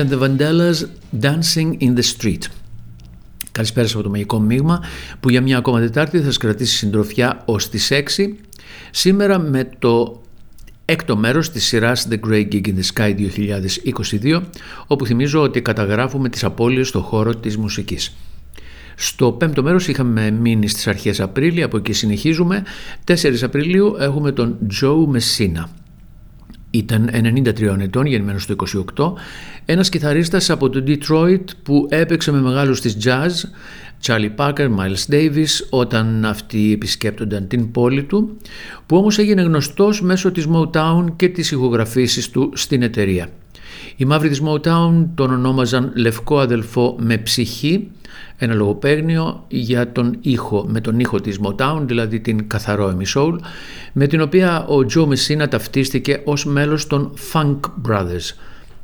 Martha Reeves and the Vandellas Dancing in the Street. Καλησπέρα από το Μαγικό Μείγμα που για μια ακόμα Τετάρτη θα σας κρατήσει συντροφιά ως τις 6 σήμερα με το έκτο μέρος της σειράς The Great Gig in the Sky 2022 όπου θυμίζω ότι καταγράφουμε τις απώλειες στο χώρο της μουσικής. Στο πέμπτο μέρος είχαμε μείνει στις αρχές Απρίλη, από εκεί συνεχίζουμε. 4 Απριλίου έχουμε τον Joe Messina. Ήταν 93 ετών, γεννημένος το 28, ένας κιθαρίστας από το Detroit που έπαιξε με μεγάλους της jazz, Charlie Parker, Miles Davis, όταν αυτοί επισκέπτονταν την πόλη του, που όμως έγινε γνωστός μέσω της Motown και της ηχογραφήσης του στην εταιρεία. Οι μαύροι της Motown τον ονόμαζαν «Λευκό αδελφό με ψυχή», ένα λογοπαίγνιο για τον ήχο, με τον ήχο της Motown, δηλαδή την καθαρό Soul, με την οποία ο Τζο Μεσίνα ταυτίστηκε ως μέλος των Funk Brothers,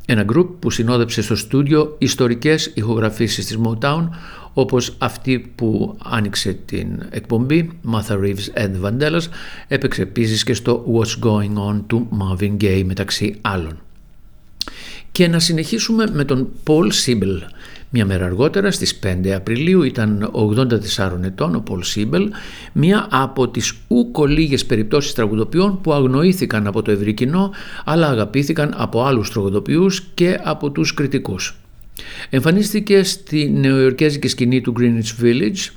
ένα γκρουπ που συνόδεψε στο στούντιο ιστορικές ηχογραφήσεις της Motown, όπως αυτή που άνοιξε την εκπομπή Martha Reeves and Vandellas, έπαιξε επίσης και στο What's Going On του Marvin Gaye μεταξύ άλλων. Και να συνεχίσουμε με τον Paul Siebel, μια μέρα αργότερα στις 5 Απριλίου ήταν 84 ετών ο Πολ Σίμπελ, μία από τις ούκο λίγες περιπτώσεις τραγουδοποιών που αγνοήθηκαν από το ευρύ κοινό αλλά αγαπήθηκαν από άλλους τραγουδοποιούς και από τους κριτικούς. Εμφανίστηκε στη νεοϊορκέζικη σκηνή του Greenwich Village,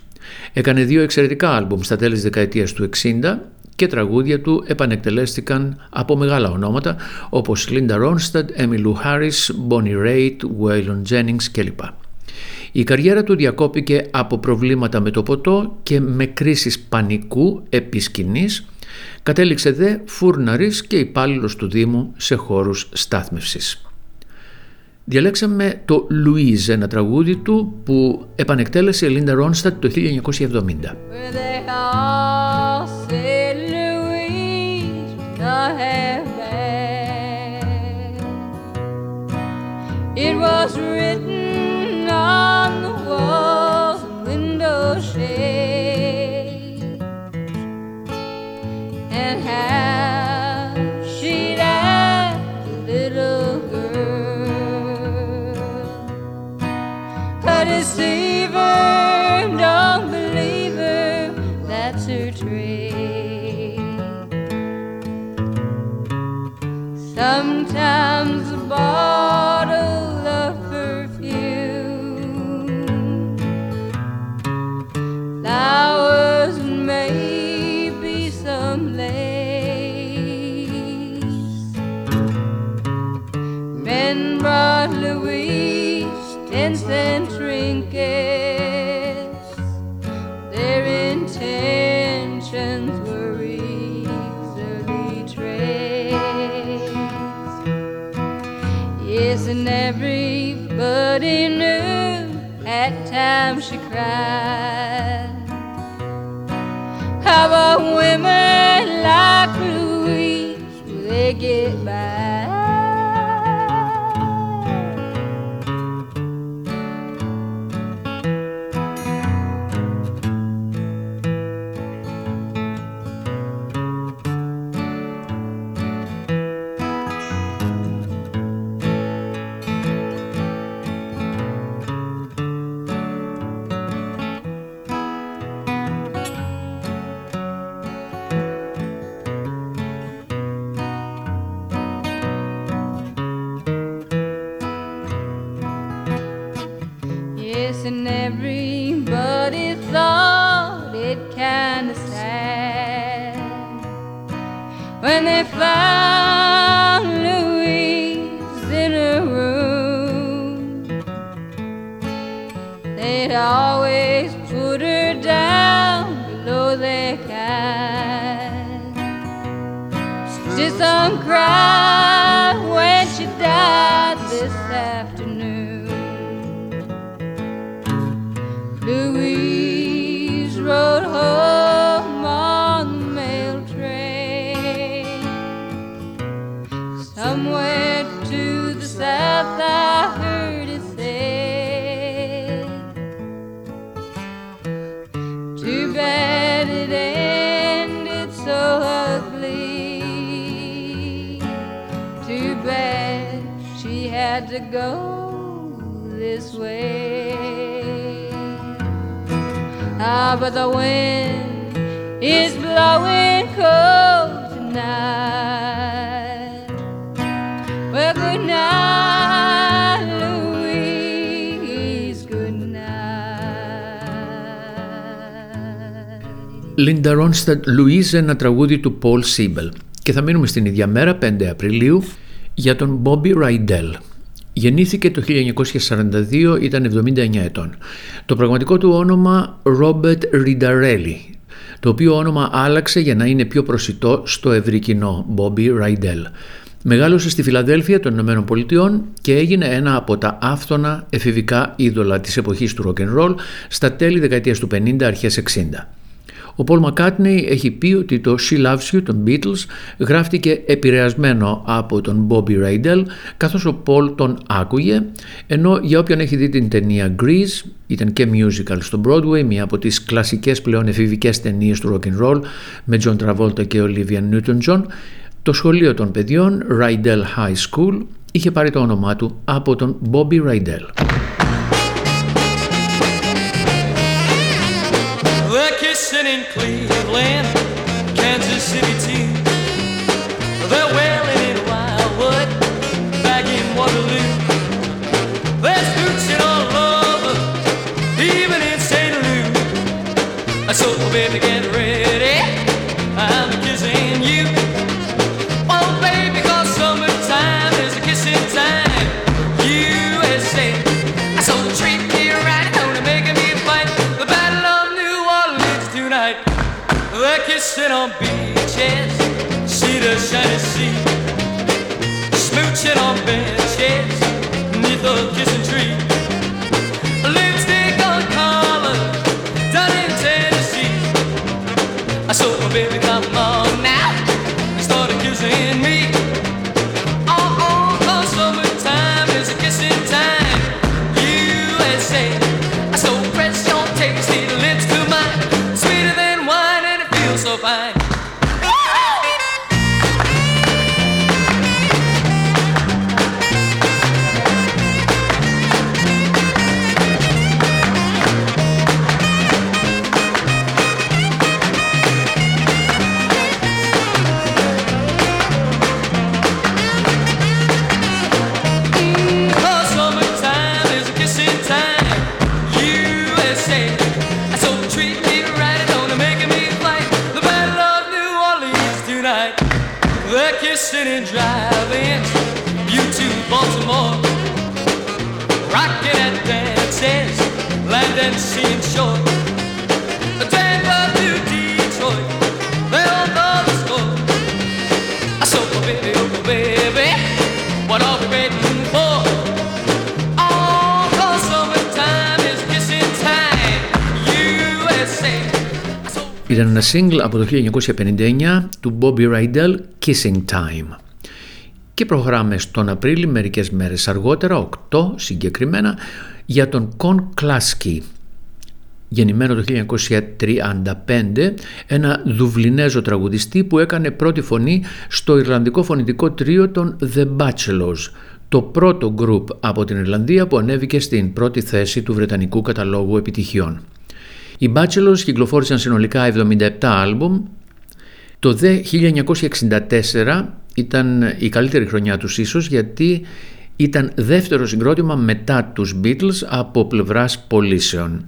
έκανε δύο εξαιρετικά άλμπουμ στα τέλη της δεκαετίας του 60 και τραγούδια του επανεκτελέστηκαν από μεγάλα ονόματα όπως Linda Ronstadt, Emmylou Harris, Bonnie Raitt, Waylon Jennings κλπ. Η καριέρα του διακόπηκε από προβλήματα με το ποτό και με κρίσεις πανικού επί σκηνής, κατέληξε δε φούρναρης και υπάλληλος του Δήμου σε χώρους στάθμευσης. Διαλέξαμε το «Louise», ένα τραγούδι του που επανεκτέλεσε η Λίντα Ρόνστατ το 1970. It was written on the walls and crochet and have everybody knew at times she cried. How about women like Louise? Will they get by? To go this way. Ah, but the wind is blowing cold tonight. Well, good night, Louise. Good night. Linda Ronstadt Louise, ένα τραγούδι του Paul Siebel. Και θα μείνουμε στην ίδια μέρα, 5 Απριλίου, για τον Bobby Rydell. Γεννήθηκε το 1942, ήταν 79 ετών. Το πραγματικό του όνομα Robert Ridarelli, το οποίο όνομα άλλαξε για να είναι πιο προσιτό στο ευρύ κοινό, Bobby Rydell. Μεγάλωσε στη Φιλαδέλφια των Ηνωμένων Πολιτειών και έγινε ένα από τα άφθονα εφηβικά είδωλα της εποχής του rock and roll στα τέλη δεκαετίας του 50, αρχές 60. Ο Πολ Μακάτνεϊ έχει πει ότι το She Loves You των Beatles γράφτηκε επηρεασμένο από τον Bobby Rydell καθώς ο Πολ τον άκουγε ενώ για όποιον έχει δει την ταινία Grease ήταν και musical στο Broadway μία από τις κλασικές πλέον εφηβικές ταινίες του rock and roll με John Travolta και Olivia Newton-John το σχολείο των παιδιών Rydell High School είχε πάρει το όνομά του από τον Bobby Rydell. Cleveland, Kansas City too. They're wailing in Wildwood, back in Waterloo. They're scooching all over, even in St. Louis. So baby, Ήταν ένα single από το 1959 του Bobby Rydell Kissing Time. Και προχωράμε στον Απρίλιο, μερικές μέρες αργότερα, 8 συγκεκριμένα, για τον Con Klasky. Γεννημένο το 1935, ένα δουβλινέζο τραγουδιστή που έκανε πρώτη φωνή στο Ιρλανδικό φωνητικό τρίο των The Bachelors, το πρώτο γκρουπ από την Ιρλανδία που ανέβηκε στην πρώτη θέση του Βρετανικού καταλόγου επιτυχιών. Οι Bachelors κυκλοφόρησαν συνολικά 77 άλμπουμ. Το δε 1964 ήταν η καλύτερη χρονιά τους ίσως γιατί ήταν δεύτερο συγκρότημα μετά τους Beatles από πλευράς πωλήσεων.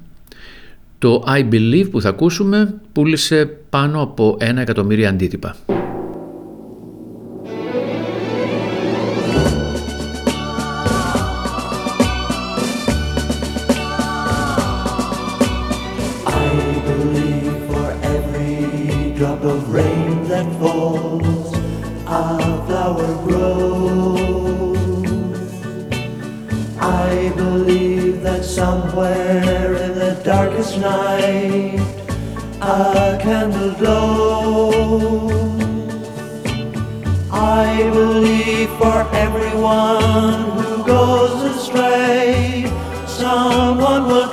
Το I Believe που θα ακούσουμε πούλησε πάνω από ένα εκατομμύριο αντίτυπα. A candle glows. I believe for everyone who goes astray, someone will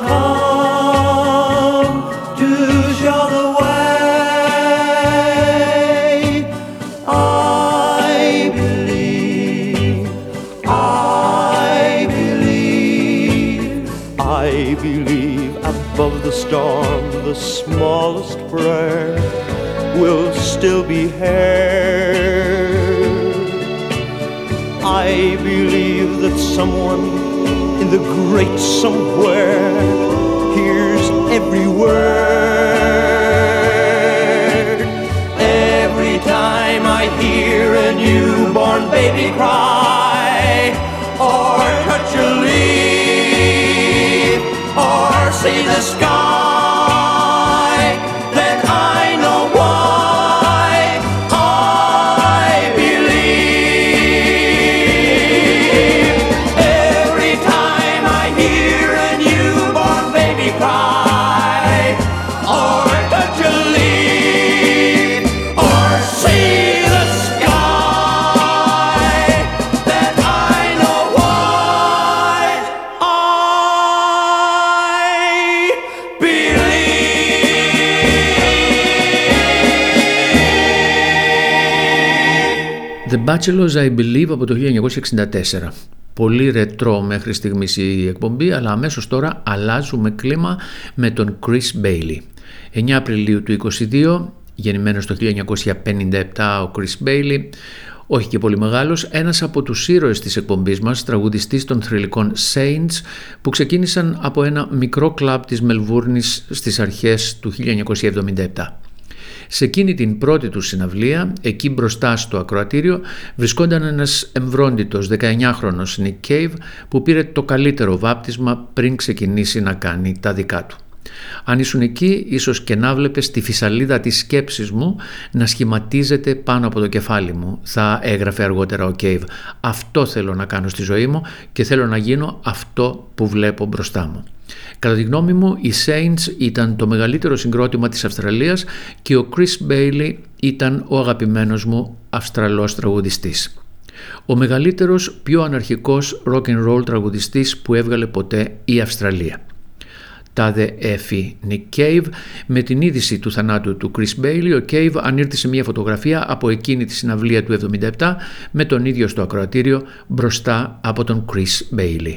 still be heard. I believe that someone in the great somewhere hears every word. Every time I hear a newborn baby cry, or touch a leaf, or see the sky, Bachelors I Believe από το 1964. Πολύ ρετρό μέχρι στιγμής η εκπομπή, αλλά αμέσως τώρα αλλάζουμε κλίμα με τον Chris Bailey. 9 Απριλίου του 22, γεννημένος το 1957 ο Chris Bailey, όχι και πολύ μεγάλος, ένας από τους ήρωες της εκπομπής μας, τραγουδιστής των θρηλυκών Saints, που ξεκίνησαν από ένα μικρό κλαμπ της Μελβούρνης στις αρχές του 1977. Σε εκείνη την πρώτη του συναυλία, εκεί μπροστά στο ακροατήριο, βρισκόταν ένας εμβρόντιτος 19χρονος Nick Cave που πήρε το καλύτερο βάπτισμα πριν ξεκινήσει να κάνει τα δικά του. Αν ήσουν εκεί, ίσως και να βλέπεις τη φυσαλίδα της σκέψης μου να σχηματίζεται πάνω από το κεφάλι μου. Θα έγραφε αργότερα ο Cave. Αυτό θέλω να κάνω στη ζωή μου και θέλω να γίνω αυτό που βλέπω μπροστά μου. Κατά τη γνώμη μου, οι Saints ήταν το μεγαλύτερο συγκρότημα της Αυστραλίας και ο Chris Bailey ήταν ο αγαπημένος μου Αυστραλός τραγουδιστής. Ο μεγαλύτερος, πιο αναρχικός rock and roll τραγουδιστής που έβγαλε ποτέ η Αυστραλία. Τάδε έφη Nick Cave. Με την είδηση του θανάτου του Chris Bailey, ο Cave ανήρθησε μια φωτογραφία από εκείνη τη συναυλία του 77 με τον ίδιο στο ακροατήριο μπροστά από τον Chris Bailey.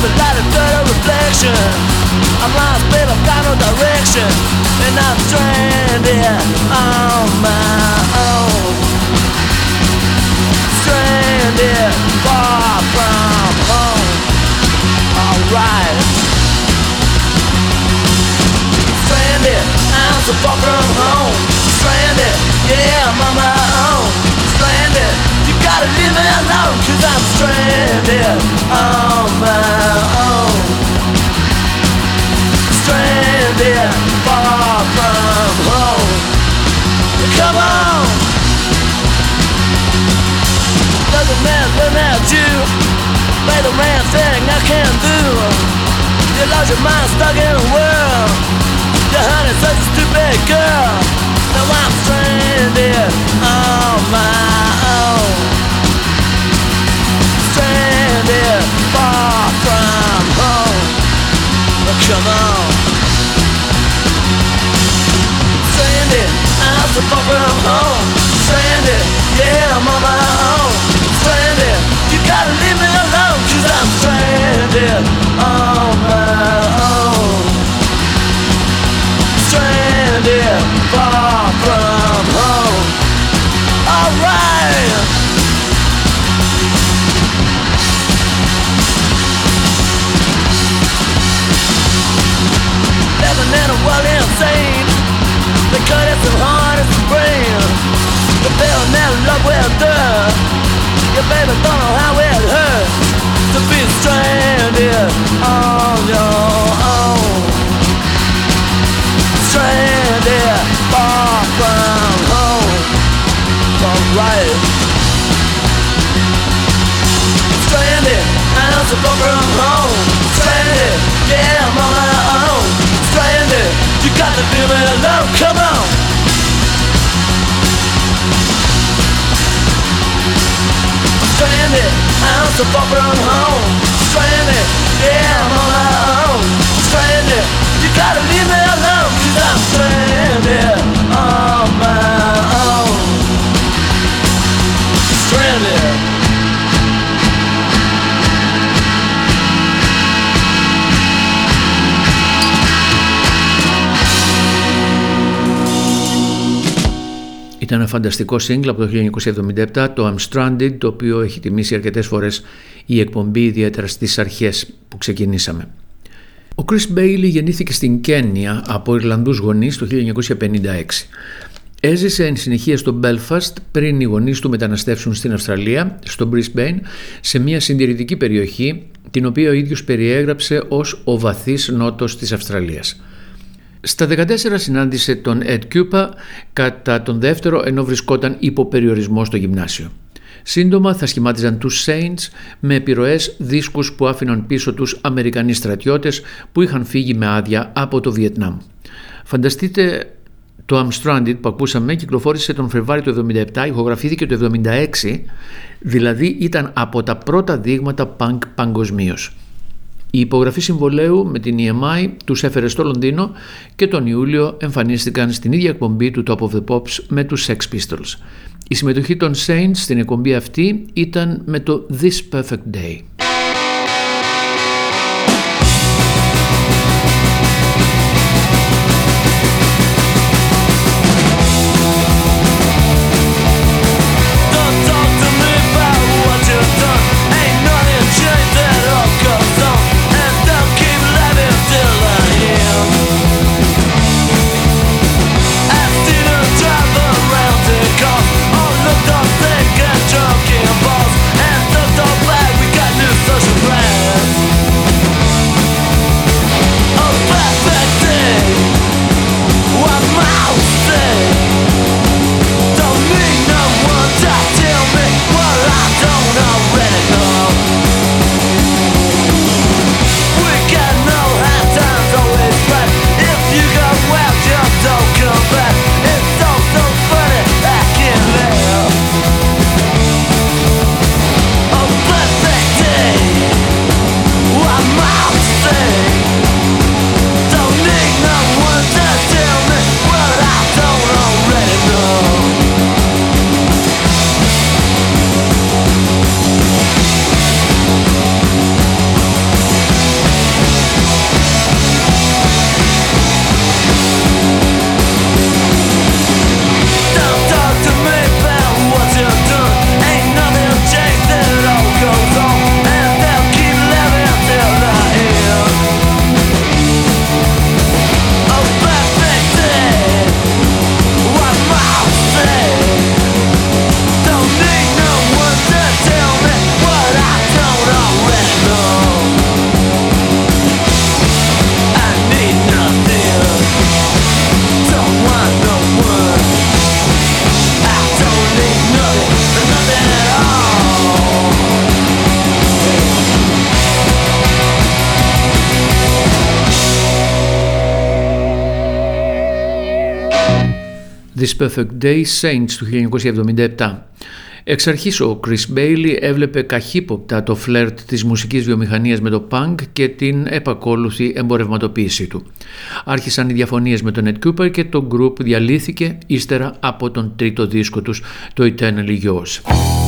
With something like a third reflection. I'm lost but I've got no direction. And I'm stranded on my own. Stranded far from home. Alright. Stranded, I'm so far from home. Stranded, yeah, I'm on my own. Stranded, you gotta leave me alone Cause I'm stranded on my Come on. Doesn't matter at you thing I can do. You lost your mind stuck in a world. Such a stupid girl. Now I'm stranded on my own. Stranded far from home. Come on So far from home Stranded, yeah, I'm on my own. Stranded, you gotta leave me I'm stranded. On my Your baby don't know how it hurts To be stranded on your own. Stranded far from home. Alright. Stranded, I'm so far from home. Stranded, yeah, I'm on my own. Stranded, you got to feel me alone. Come on. I'm so far from home. Stranded, yeah, I'm on my own. Stranded, you gotta leave me alone. Cause I'm stranded ένα φανταστικό σύγκλ από το 1977, το I'm Stranded, το οποίο έχει τιμήσει αρκετές φορές η εκπομπή, ιδιαίτερα στις αρχές που ξεκινήσαμε. Ο Chris Bailey γεννήθηκε στην Κένια από Ιρλανδούς γονείς το 1956. Έζησε εν συνεχεία στο Belfast πριν οι γονείς του μεταναστεύσουν στην Αυστραλία, στο Brisbane, σε μια συντηρητική περιοχή, την οποία ο ίδιος περιέγραψε ως ο βαθύς νότος της Αυστραλίας. Στα 14 συνάντησε τον Ed Cooper κατά τον δεύτερο ενώ βρισκόταν υπό περιορισμό στο γυμνάσιο. Σύντομα θα σχημάτιζαν τους Saints με επιρροές δίσκους που άφηναν πίσω τους Αμερικανοί στρατιώτες που είχαν φύγει με άδεια από το Βιετνάμ. Φανταστείτε το I'm Stranded που ακούσαμε κυκλοφόρησε τον Φεβάριο του 1977, ηχογραφήθηκε το 1976, δηλαδή ήταν από τα πρώτα δείγματα punk παγκοσμίως. Η υπογραφή συμβολέου με την EMI τους έφερε στο Λονδίνο και τον Ιούλιο εμφανίστηκαν στην ίδια εκπομπή του Top of the Pops με τους Sex Pistols. Η συμμετοχή των Saints στην εκπομπή αυτή ήταν με το This Perfect Day. This Perfect Day Saints του 1977. Εξ αρχής ο Chris Bailey έβλεπε καχύποπτα το φλερτ της μουσικής βιομηχανίας με το punk και την επακόλουθη εμπορευματοποίησή του. Άρχισαν οι διαφωνίες με τον Ed Cooper και το group διαλύθηκε ύστερα από τον τρίτο δίσκο τους, το Eternally Yours.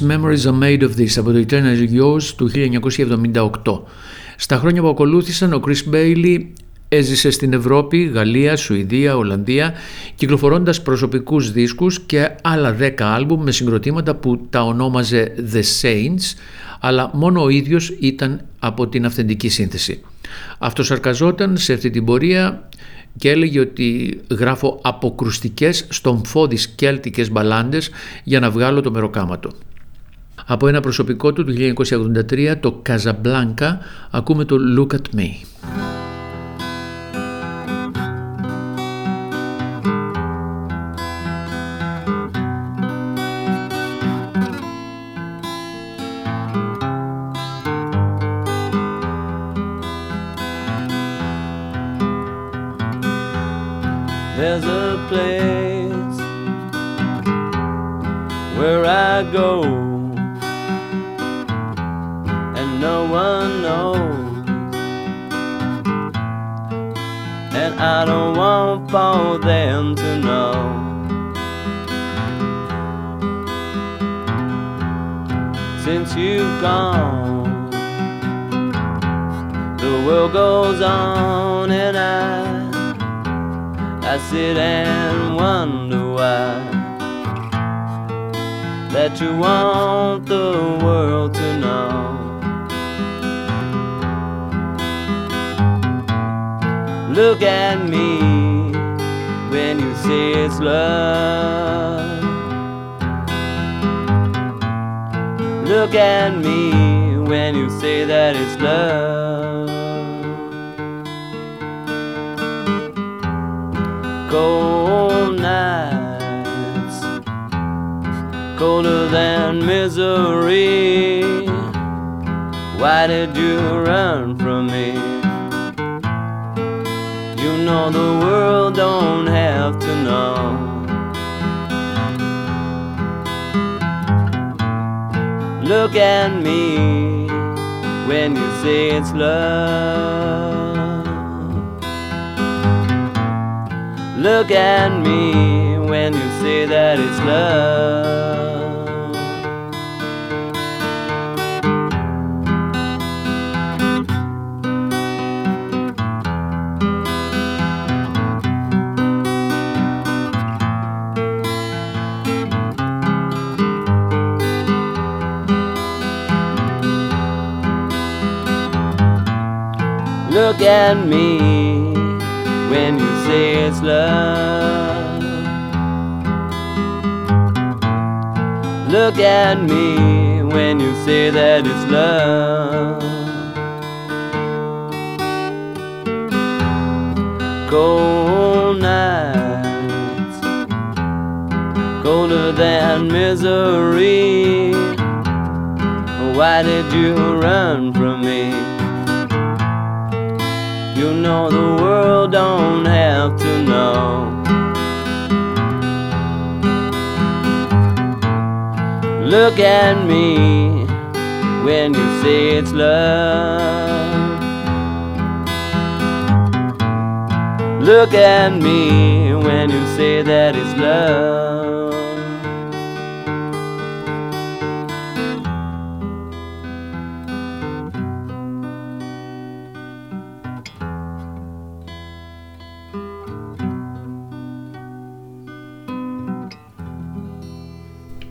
Memories are Made of This από το Eternal Yours του 1978. Στα χρόνια που ακολούθησαν ο Chris Bailey έζησε στην Ευρώπη, Γαλλία, Σουηδία, Ολλανδία κυκλοφορώντας προσωπικούς δίσκους και άλλα 10 άλμπουμ με συγκροτήματα που τα ονόμαζε The Saints αλλά μόνο ο ίδιος ήταν από την αυθεντική σύνθεση. Αυτοσαρκαζόταν σε αυτή την πορεία και έλεγε ότι γράφω αποκρουστικές στομφώδεις κέλτικες μπαλάντες για να βγάλω το μεροκάματο. Από ένα προσωπικό του του 1983 το Casablanca ακούμε το Look at Me.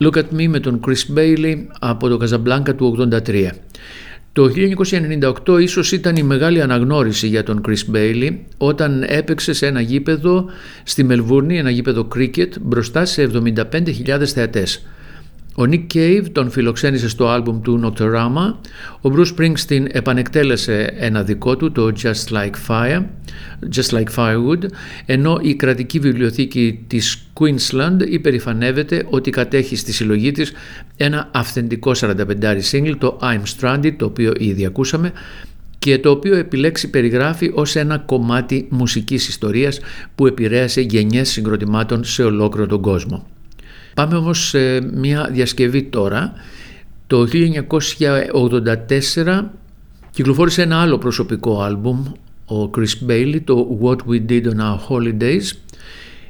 Look at Me με τον Chris Bailey από το Casablanca του 83. Το 1998 ίσως ήταν η μεγάλη αναγνώριση για τον Chris Bailey όταν έπαιξε σε ένα γήπεδο στη Μελβούρνη, ένα γήπεδο cricket μπροστά σε 75.000 θεατές. Ο Nick Cave τον φιλοξένησε στο άλμπουμ του Nocturama, ο Bruce Springsteen επανεκτέλεσε ένα δικό του, το Just Like Fire, Just Like Firewood, ενώ η κρατική βιβλιοθήκη της Queensland υπερηφανεύεται ότι κατέχει στη συλλογή της ένα αυθεντικό 45 single, το I'm Stranded, το οποίο ήδη ακούσαμε, και το οποίο επιλέξει περιγράφει ως ένα κομμάτι μουσικής ιστορίας που επηρέασε γενιές συγκροτημάτων σε ολόκληρο τον κόσμο. Πάμε όμως σε μια διασκευή τώρα. Το 1984 κυκλοφόρησε ένα άλλο προσωπικό άλμπουμ, ο Chris Bailey, το What We Did on Our Holidays.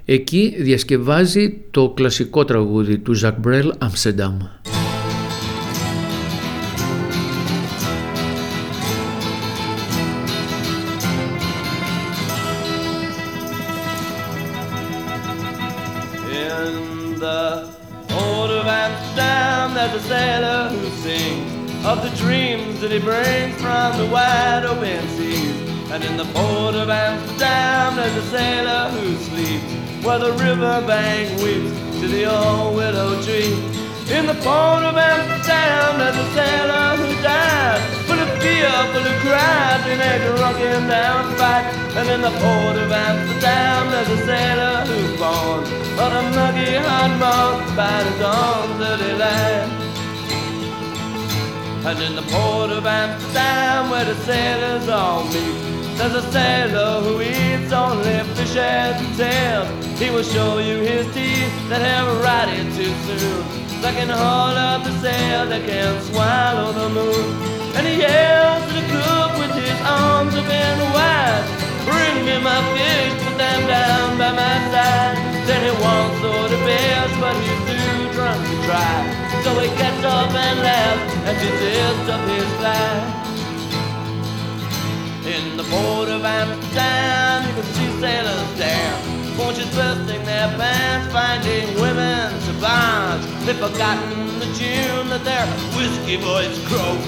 Εκεί διασκευάζει το κλασικό τραγούδι του Zach Brel, Amsterdam. Brings from the wide open seas. And in the port of Amsterdam, there's a sailor who sleeps where the riverbank weeps to the old willow tree. In the port of Amsterdam, there's a sailor who died, full of fear, full of cries, in a drunken down fight. And in the port of Amsterdam, there's a sailor who's born on a muggy hot mouth by the dawn's early light. And in the port of Amsterdam, where the sailors all meet, there's a sailor who eats only fish and tails. He will show you his teeth that have rotted too soon. Can haul up the sail that can swallow the moon. And he yells to the cook with his arms open wide. Bring me my fish, put them down by my side. Then he wants all the best, but he's too drunk to try. So he gets up and laughs as he tears up his flag. In the port of Amsterdam, you can see sailors dance. Fortunes bursting their pants, finding women to barge. They've forgotten the tune that their whiskey boys croak.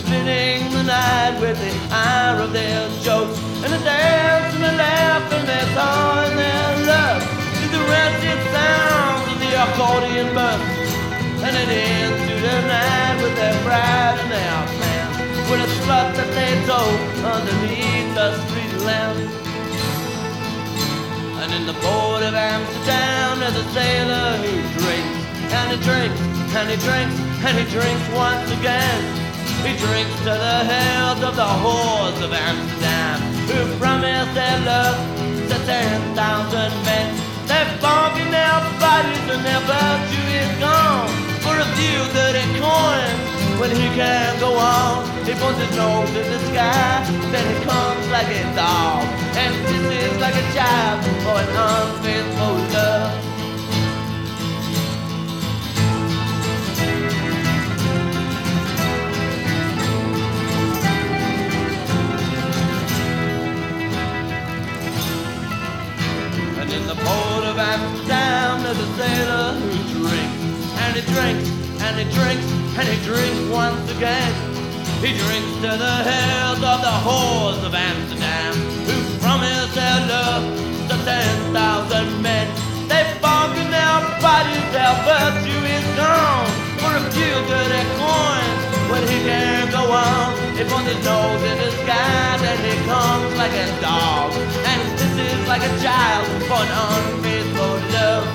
Splitting the night with the ire of their jokes. And the dance and the laugh and their song and their love. To the rancid sounds of the accordion burst. And it ends to the night with their pride and their man. With a slut that they told underneath the street lamp. And in the port of Amsterdam, there's a sailor who drinks, and he drinks, and he drinks, and he drinks once again. He drinks to the health of the whores of Amsterdam, who promised their love to ten thousand men. They're barking their bodies and their virtue is gone a few dirty coins. When he can't go on, he puts his nose in the sky, then he comes like a dog, and pisses like a child for an unfaithful child for an unfaithful love.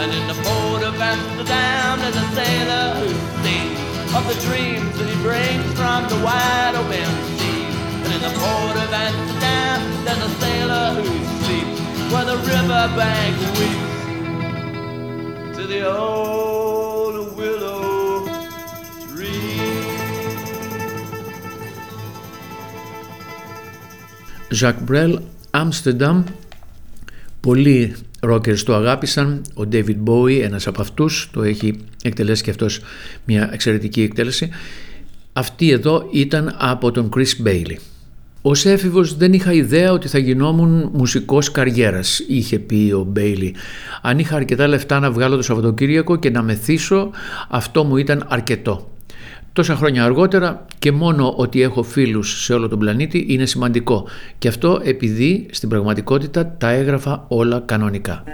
And in the port of Amsterdam, there's a sailor who sings of the dreams that he brings from the wide open sea. And in the port of Amsterdam, there's a sailor who sleeps where the river bank weeps to the old willow. Jacques Brel Μπρέλ, Amsterdam, πολλοί ρόκερς το αγάπησαν, ο David Bowie ένας από αυτούς, το έχει εκτελέσει και αυτός μια εξαιρετική εκτέλεση. Αυτή εδώ ήταν από τον Chris Bailey. Ως έφηβος δεν είχα ιδέα ότι θα γινόμουν μουσικός καριέρας, είχε πει ο Μπέιλι. Αν είχα αρκετά λεφτά να βγάλω το Σαββατοκύριακο και να μεθύσω, αυτό μου ήταν αρκετό. Τόσα χρόνια αργότερα και μόνο ότι έχω φίλους σε όλο τον πλανήτη είναι σημαντικό και αυτό επειδή στην πραγματικότητα τα έγραφα όλα κανονικά.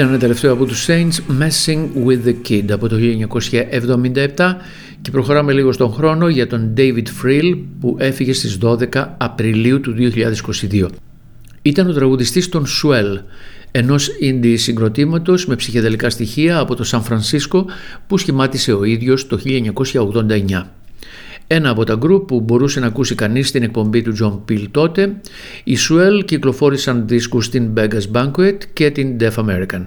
Ήταν ένα τελευταίο από τους Saints Messing with the Kid από το 1977 και προχωράμε λίγο στον χρόνο για τον David Frill που έφυγε στις 12 Απριλίου του 2022. Ήταν ο τραγουδιστής των Swell, ενός indie συγκροτήματος με ψυχεδελικά στοιχεία από το Σαν Φρανσίσκο που σχημάτισε ο ίδιος το 1989. Ένα από τα γκρουπ που μπορούσε να ακούσει κανείς στην εκπομπή του John Peel τότε, οι Swell κυκλοφόρησαν δίσκους στην Beggars Banquet και την Def American.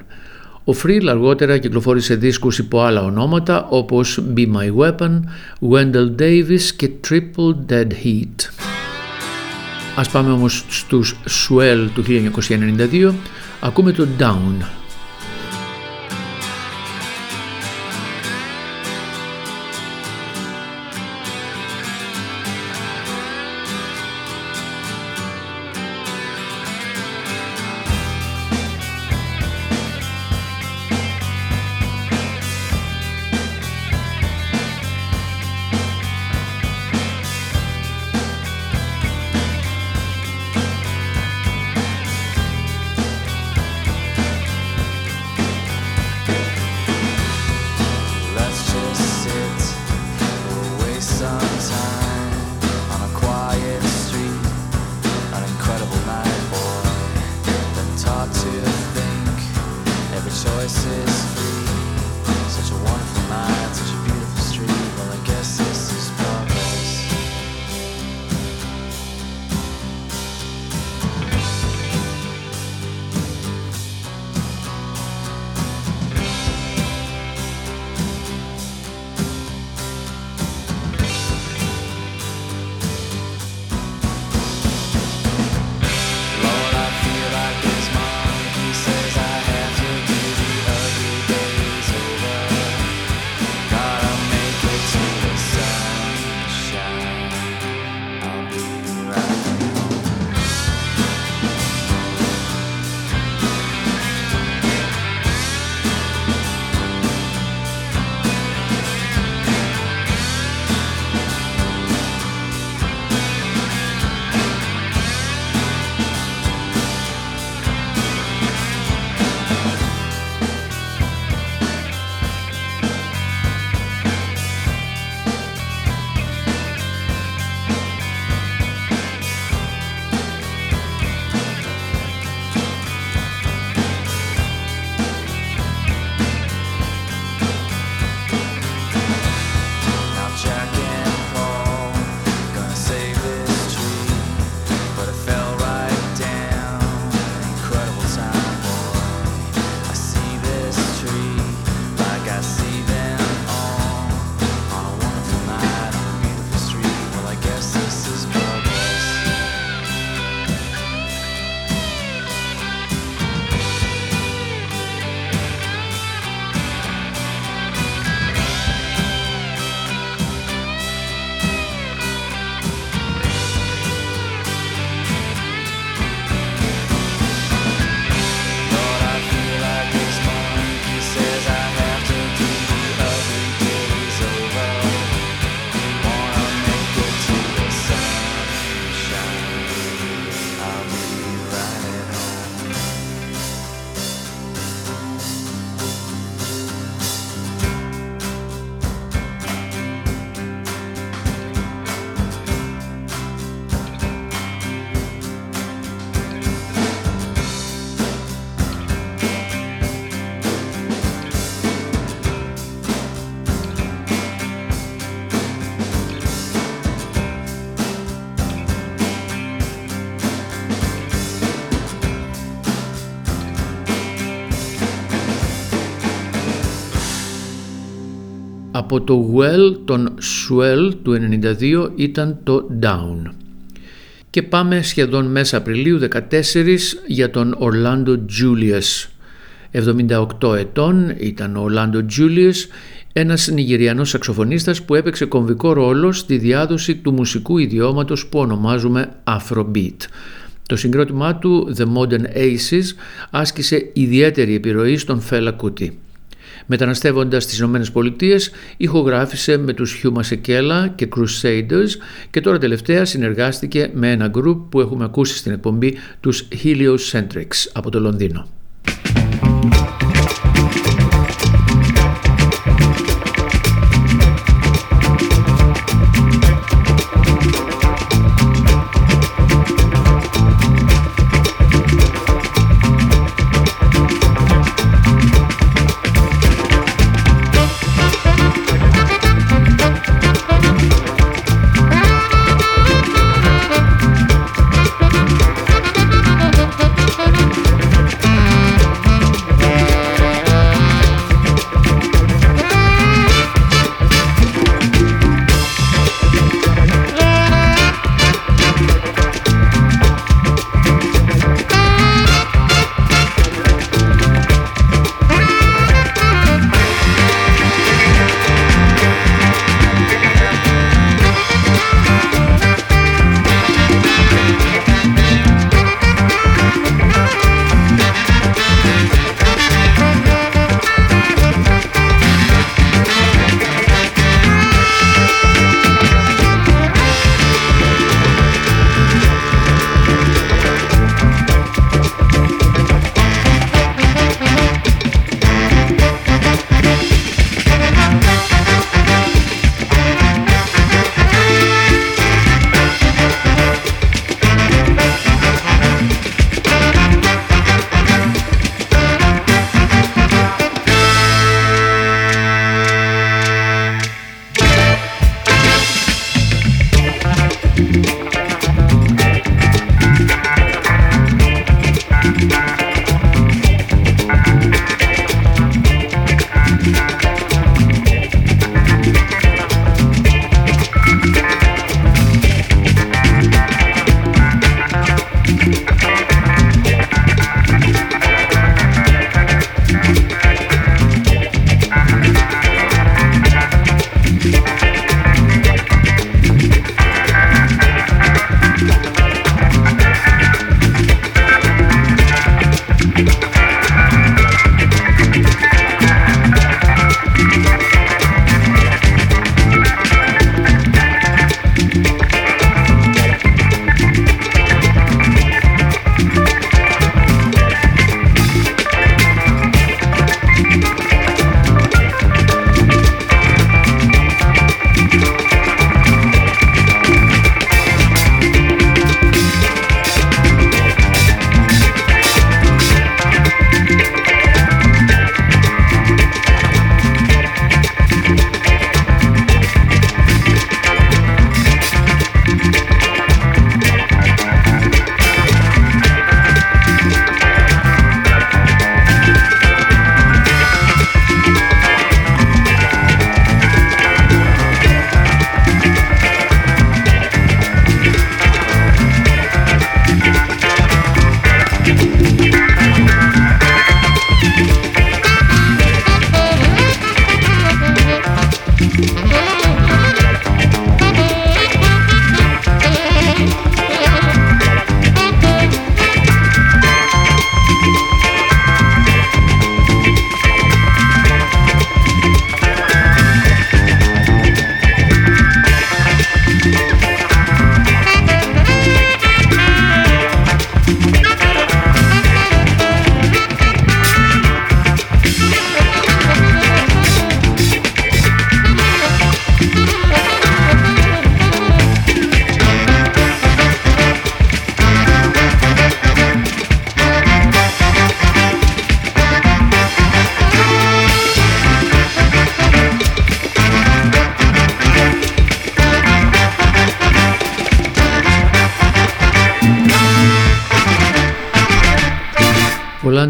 Ο Frill αργότερα κυκλοφόρησε δίσκους υπό άλλα ονόματα όπως Be My Weapon, Wendell Davis και Triple Dead Heat. Ας πάμε όμως στους Swell του 1992, ακούμε το Down. Down Από το Well των Swell του 92 ήταν το Down. Και πάμε σχεδόν μέσα Απριλίου 14 για τον Orlando Julius. 78 ετών ήταν ο Orlando Julius, ένας Νιγηριανός σαξοφωνίστας που έπαιξε κομβικό ρόλο στη διάδοση του μουσικού ιδιώματος που ονομάζουμε Afrobeat. Το συγκρότημά του The Modern Aces άσκησε ιδιαίτερη επιρροή στον Φέλα Κούτι. Μεταναστεύοντας στις Ηνωμένες Πολιτείες, ηχογράφησε με τους Hugh Masekela και Crusaders και τώρα τελευταία συνεργάστηκε με ένα γκρουπ που έχουμε ακούσει στην εκπομπή, τους Heliocentrics από το Λονδίνο.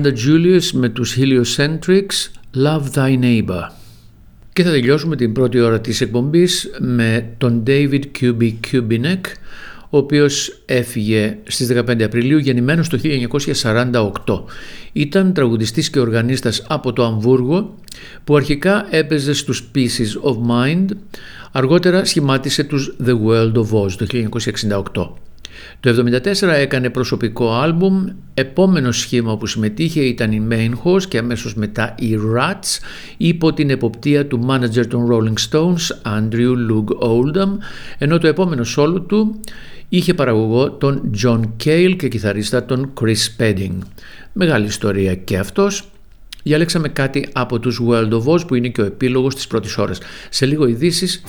Julius με τους Heliocentrics Love Thy Neighbor. Και θα τελειώσουμε την πρώτη ώρα της εκπομπής με τον David QB Kubinek, ο οποίος έφυγε στις 15 Απριλίου γεννημένος το 1948. Ήταν τραγουδιστής και οργανίστας από το Αμβούργο που αρχικά έπαιζε στους Pieces of Mind, αργότερα σχημάτισε τους The World of Oz το 1968. Το 1974 έκανε προσωπικό άλμπουμ Επόμενο σχήμα που συμμετείχε ήταν η Mainhouse και αμέσως μετά οι Rats υπό την εποπτεία του μάνατζερ των Rolling Stones Andrew Lug Oldham ενώ το επόμενο σόλο του είχε παραγωγό τον John Cale και κιθαρίστα τον Chris Pedding. Μεγάλη ιστορία και αυτός. Διαλέξαμε κάτι από τους World of Oz που είναι και ο επίλογος της πρώτης ώρας. Σε λίγο ειδήσεις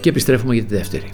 και επιστρέφουμε για τη δεύτερη.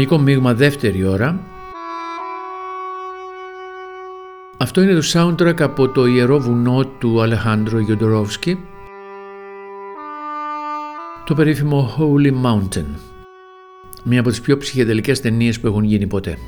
Μαγικό μείγμα δεύτερη ώρα. Αυτό είναι το soundtrack από το Ιερό Βουνό του Αλεχάνδρο Γιοντορόφσκι. Το περίφημο Holy Mountain. Μία από τις πιο ψυχεδελικές ταινίες που έχουν γίνει ποτέ.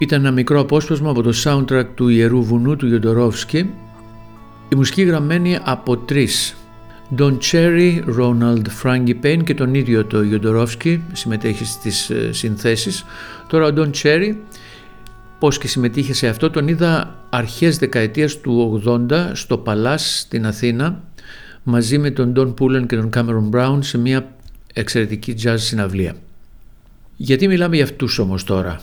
Ήταν ένα μικρό απόσπασμα από το soundtrack του Ιερού Βουνού του Γιοντορόφσκι. Η μουσική γραμμένη από τρεις. Don Cherry, Ronald Frankie Payne και τον ίδιο το Γιοντορόφσκι συμμετέχει στις ε, συνθέσεις. Τώρα ο Don Cherry πώς και συμμετείχε σε αυτό τον είδα αρχές δεκαετίας του 80 στο Παλάς στην Αθήνα μαζί με τον Don Pullen και τον Cameron Brown σε μια εξαιρετική jazz συναυλία. Γιατί μιλάμε για αυτούς όμως τώρα;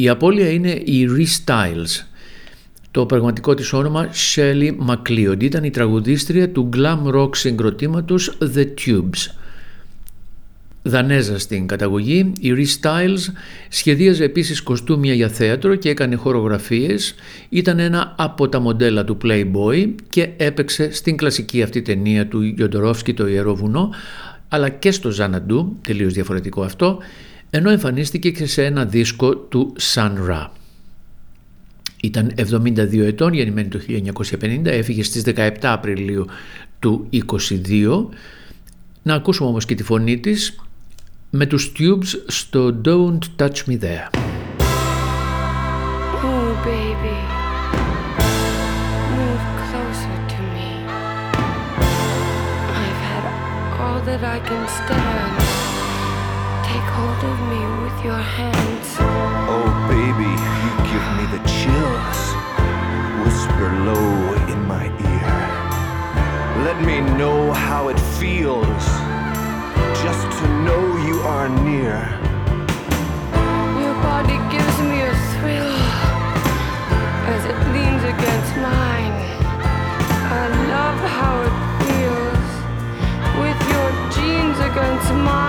Η απώλεια είναι η Ree Styles. Το πραγματικό της όνομα Shelley MacLeod. Ήταν η τραγουδίστρια του glam rock συγκροτήματος The Tubes. Δανέζα στην καταγωγή, η Ree Styles σχεδίαζε επίσης κοστούμια για θέατρο και έκανε χορογραφίες, ήταν ένα από τα μοντέλα του Playboy και έπαιξε στην κλασική αυτή ταινία του Γιοντορόφσκι το Ιερό Βουνό, αλλά και στο Ζαναντού, τελείως διαφορετικό αυτό, ενώ εμφανίστηκε και σε ένα δίσκο του Sun Ra. Ήταν 72 ετών, γεννημένη το 1950, έφυγε στις 17 Απριλίου του 22. Να ακούσουμε όμως και τη φωνή της με τους Tubes στο Don't Touch Me There. baby. Move closer to me. I've had all that I can stand. Your hands. Oh, baby, you give me the chills. Whisper low in my ear. Let me know how it feels just to know you are near. Your body gives me a thrill as it leans against mine. I love how it feels with your jeans against mine.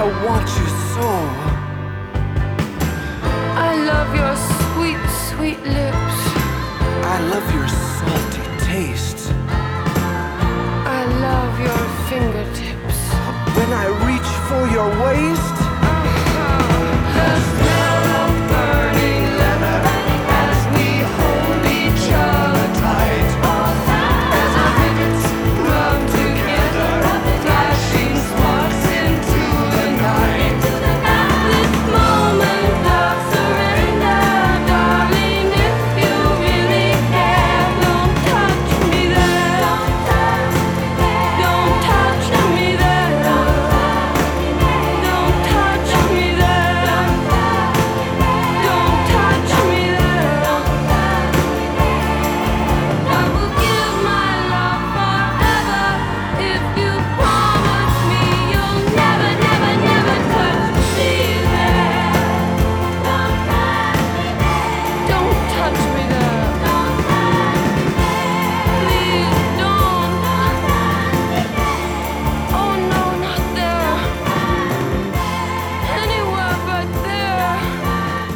I want you so.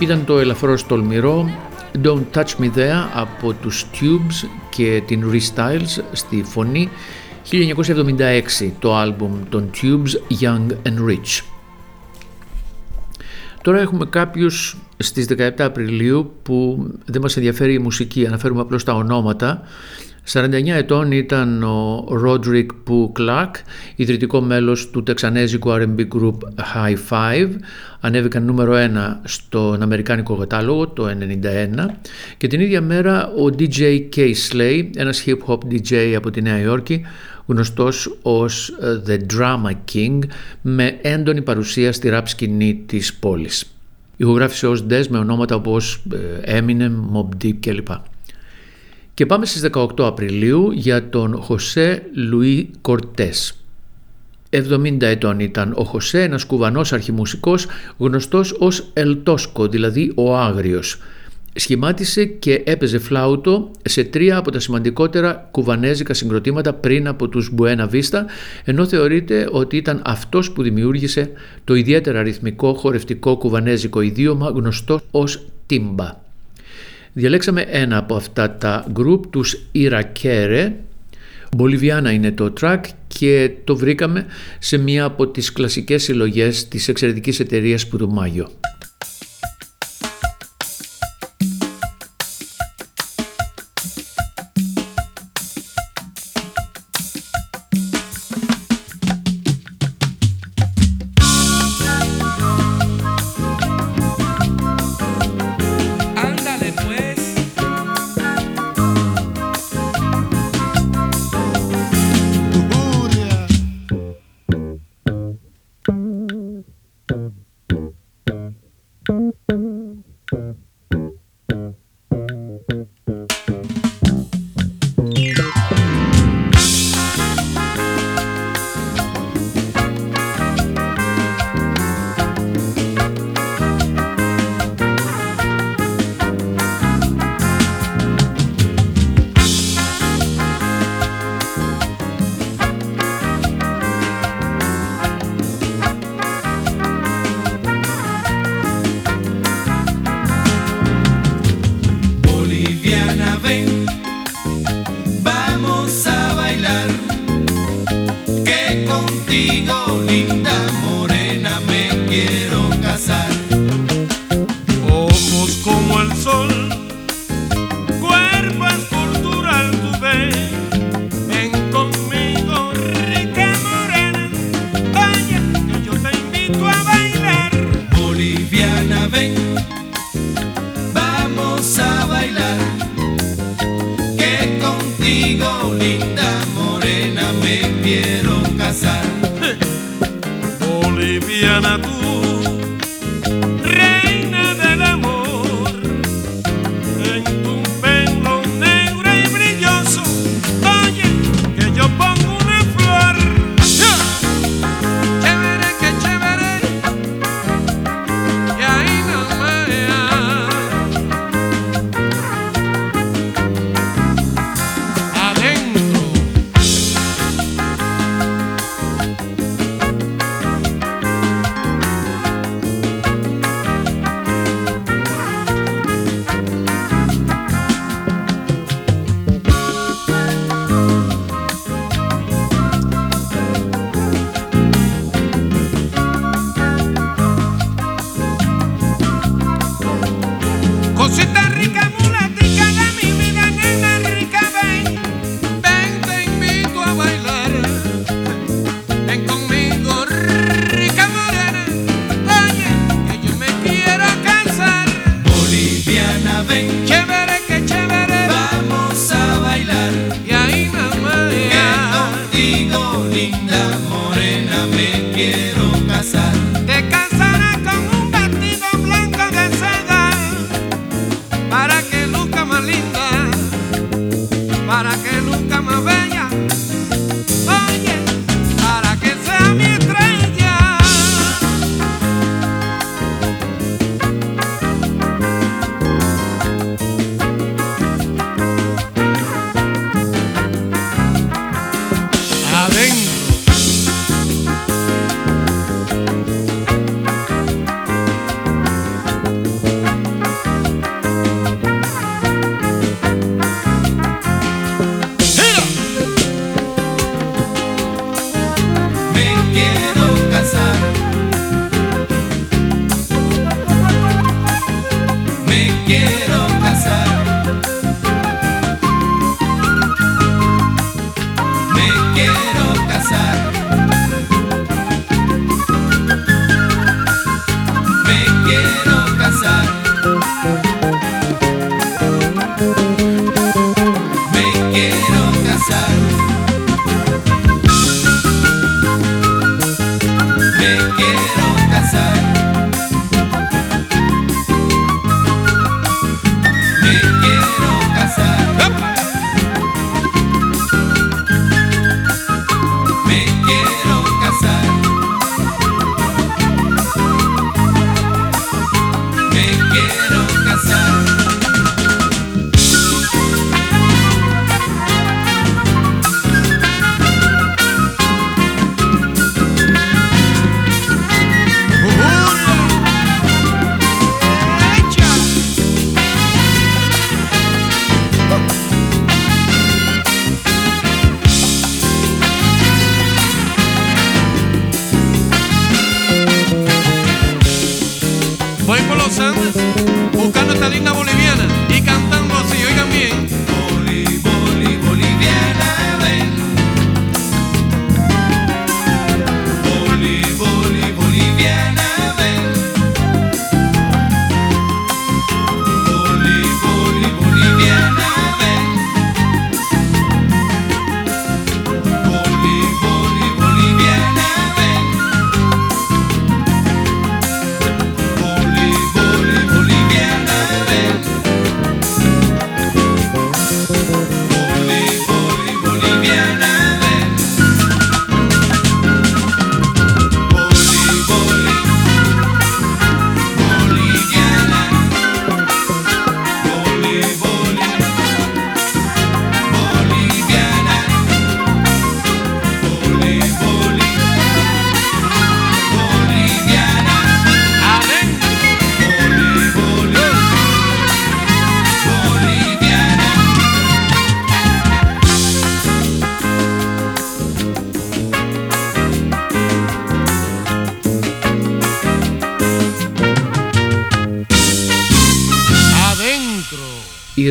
Ήταν το ελαφρώς τολμηρό Don't Touch Me There από τους Tubes και την Restyles στη φωνή 1976 το άλμπουμ των Tubes Young and Rich. Τώρα έχουμε κάποιους στις 17 Απριλίου που δεν μας ενδιαφέρει η μουσική, αναφέρουμε απλώς τα ονόματα. 49 ετών ήταν ο Roderick Poo Clark, ιδρυτικό μέλος του τεξανέζικου R&B group High Five. Ανέβηκαν νούμερο 1 στον Αμερικάνικο κατάλογο το 1991 και την ίδια μέρα ο DJ K. Slay, ένας hip hop DJ από τη Νέα Υόρκη, γνωστός ως ε, The Drama King με έντονη παρουσία στη rap σκηνή της πόλης. Ηχογράφησε ως Dez με ονόματα όπως ε, Eminem, Mob Deep κλπ. Και πάμε στις 18 Απριλίου για τον Χωσέ Λουί Κορτές. 70 ετών ήταν ο Χωσέ, ένας κουβανός αρχιμουσικός γνωστός ως Ελτόσκο, δηλαδή ο Άγριος. Σχημάτισε και έπαιζε φλάουτο σε τρία από τα σημαντικότερα κουβανέζικα συγκροτήματα πριν από τους Μπουένα Βίστα, ενώ θεωρείται ότι ήταν αυτός που δημιούργησε το ιδιαίτερα ρυθμικό χορευτικό κουβανέζικο ιδίωμα γνωστό ως Τίμπα. Διαλέξαμε ένα από αυτά τα group, τους Ιρακέρε. Μπολιβιάνα είναι το track και το βρήκαμε σε μία από τις κλασικές συλλογές της εξαιρετικής εταιρείας Πουδουμάγιο.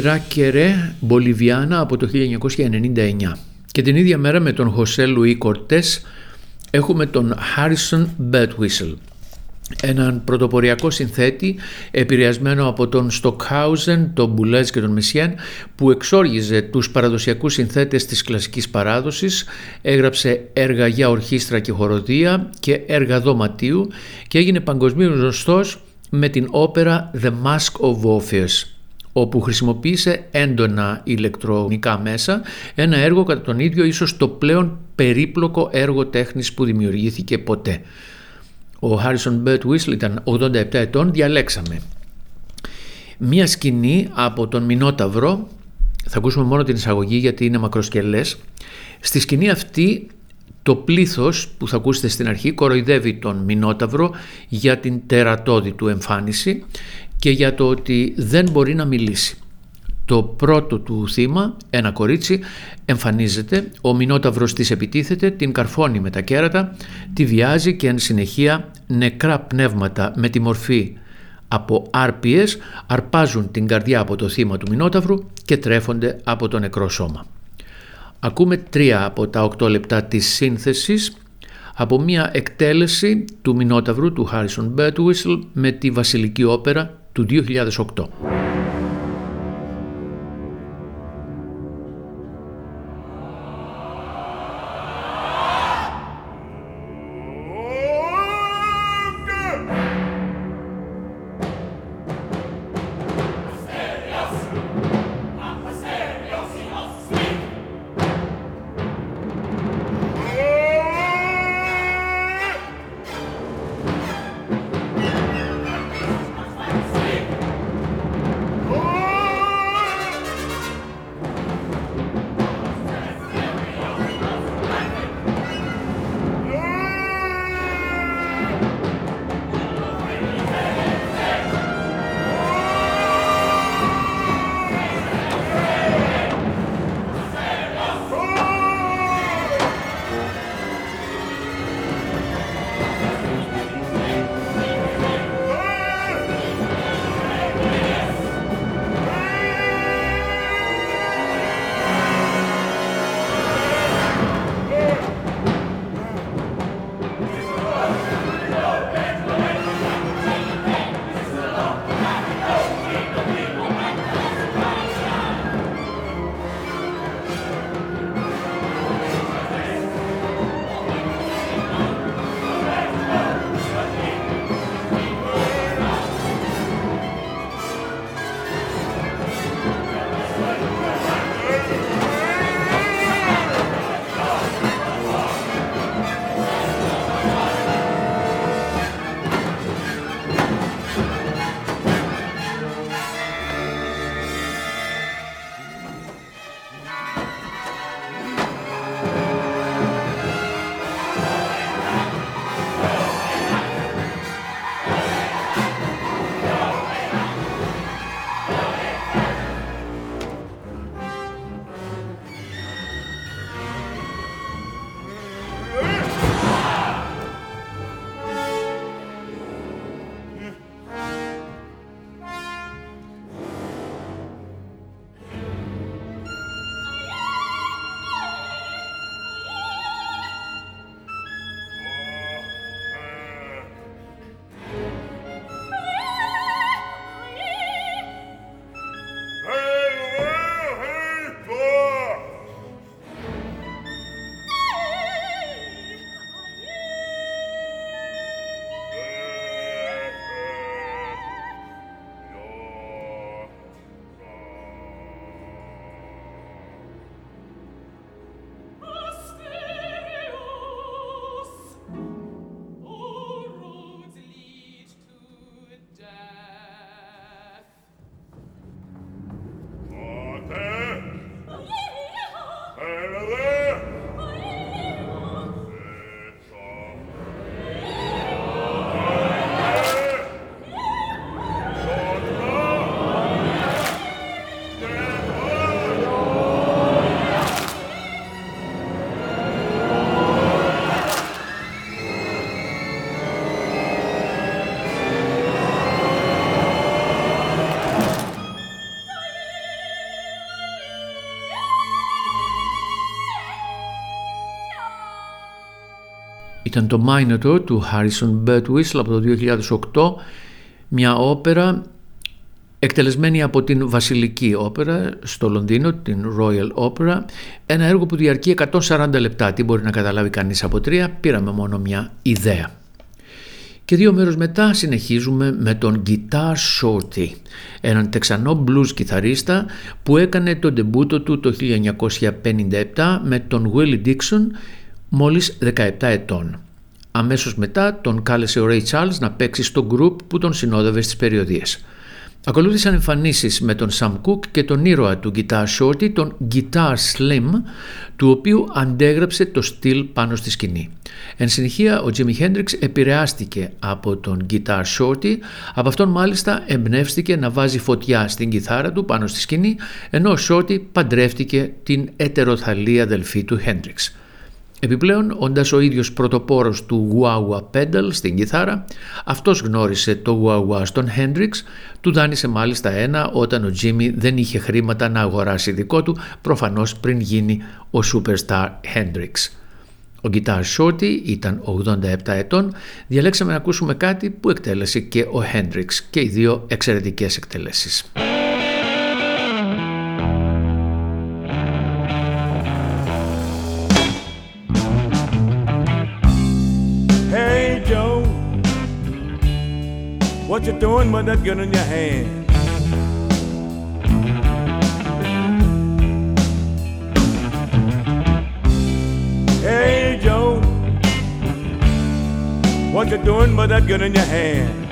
Ιράκερε Μπολιβιάνα από το 1999. Και την ίδια μέρα με τον Χωσέ Λουί Κορτές έχουμε τον Harrison Bedwhistle έναν πρωτοποριακό συνθέτη επηρεασμένο από τον Στοκχάουζεν, τον Μπουλέζ και τον Μεσιέν που εξόργιζε τους παραδοσιακούς συνθέτες της κλασικής παράδοσης, έγραψε έργα για ορχήστρα και χοροδία και έργα δωματίου και έγινε παγκοσμίως γνωστός με την όπερα The Mask of Orpheus όπου χρησιμοποίησε έντονα ηλεκτρονικά μέσα ένα έργο κατά τον ίδιο ίσως το πλέον περίπλοκο έργο τέχνης που δημιουργήθηκε ποτέ. Ο Harrison Bert Whistle ήταν 87 ετών, διαλέξαμε μία σκηνή από τον Μινόταυρο, θα ακούσουμε μόνο την εισαγωγή γιατί είναι μακροσκελές. Στη σκηνή αυτή το πλήθος που θα ακούσετε στην αρχή κοροϊδεύει τον Μινόταυρο για την τερατώδη του εμφάνιση και για το ότι δεν μπορεί να μιλήσει. Το πρώτο του θύμα, ένα κορίτσι, εμφανίζεται, ο Μινόταυρος της επιτίθεται, την καρφώνει με τα κέρατα, τη βιάζει και εν συνεχεία νεκρά πνεύματα με τη μορφή από άρπιες αρπάζουν την καρδιά από το θύμα του Μινόταυρου και τρέφονται από το νεκρό σώμα. Ακούμε τρία από τα οκτώ λεπτά της σύνθεσης από μια εκτέλεση του Μινόταυρου του Harrison Birtwistle με τη Βασιλική Όπερα του 2008. Ήταν το Minotaur του Harrison Birtwistle από το 2008, μια όπερα εκτελεσμένη από την Βασιλική Όπερα στο Λονδίνο, την Royal Opera, ένα έργο που διαρκεί 140 λεπτά. Τι μπορεί να καταλάβει κανείς από τρία, πήραμε μόνο μια ιδέα. Και δύο μέρος μετά συνεχίζουμε με τον Guitar Shorty, έναν τεξανό blues κιθαρίστα που έκανε το ντεμπούτο του το 1957 με τον Willie Dixon μόλις 17 ετών. Αμέσως μετά τον κάλεσε ο Ray Charles να παίξει στο group που τον συνόδευε στις περιοδίες. Ακολούθησαν εμφανίσεις με τον Sam Cooke και τον ήρωα του Guitar Shorty, τον Guitar Slim, του οποίου αντέγραψε το στυλ πάνω στη σκηνή. Εν συνεχεία, ο Jimi Hendrix επηρεάστηκε από τον Guitar Shorty, από αυτόν μάλιστα εμπνεύστηκε να βάζει φωτιά στην κιθάρα του πάνω στη σκηνή, ενώ ο Shorty παντρεύτηκε την ετεροθαλή αδελφή του Hendrix. Επιπλέον, όντας ο ίδιος πρωτοπόρος του wah pedal στην κιθάρα, αυτός γνώρισε το wah στον Hendrix, του δάνεισε μάλιστα ένα όταν ο Jimmy δεν είχε χρήματα να αγοράσει δικό του, προφανώς πριν γίνει ο superstar Hendrix. Ο Guitar Shorty ήταν 87 ετών, διαλέξαμε να ακούσουμε κάτι που εκτέλεσε και ο Hendrix και οι δύο εξαιρετικές εκτελέσεις. What you doing with that gun in your hand? Hey Joe, what you doing with that gun in your hand?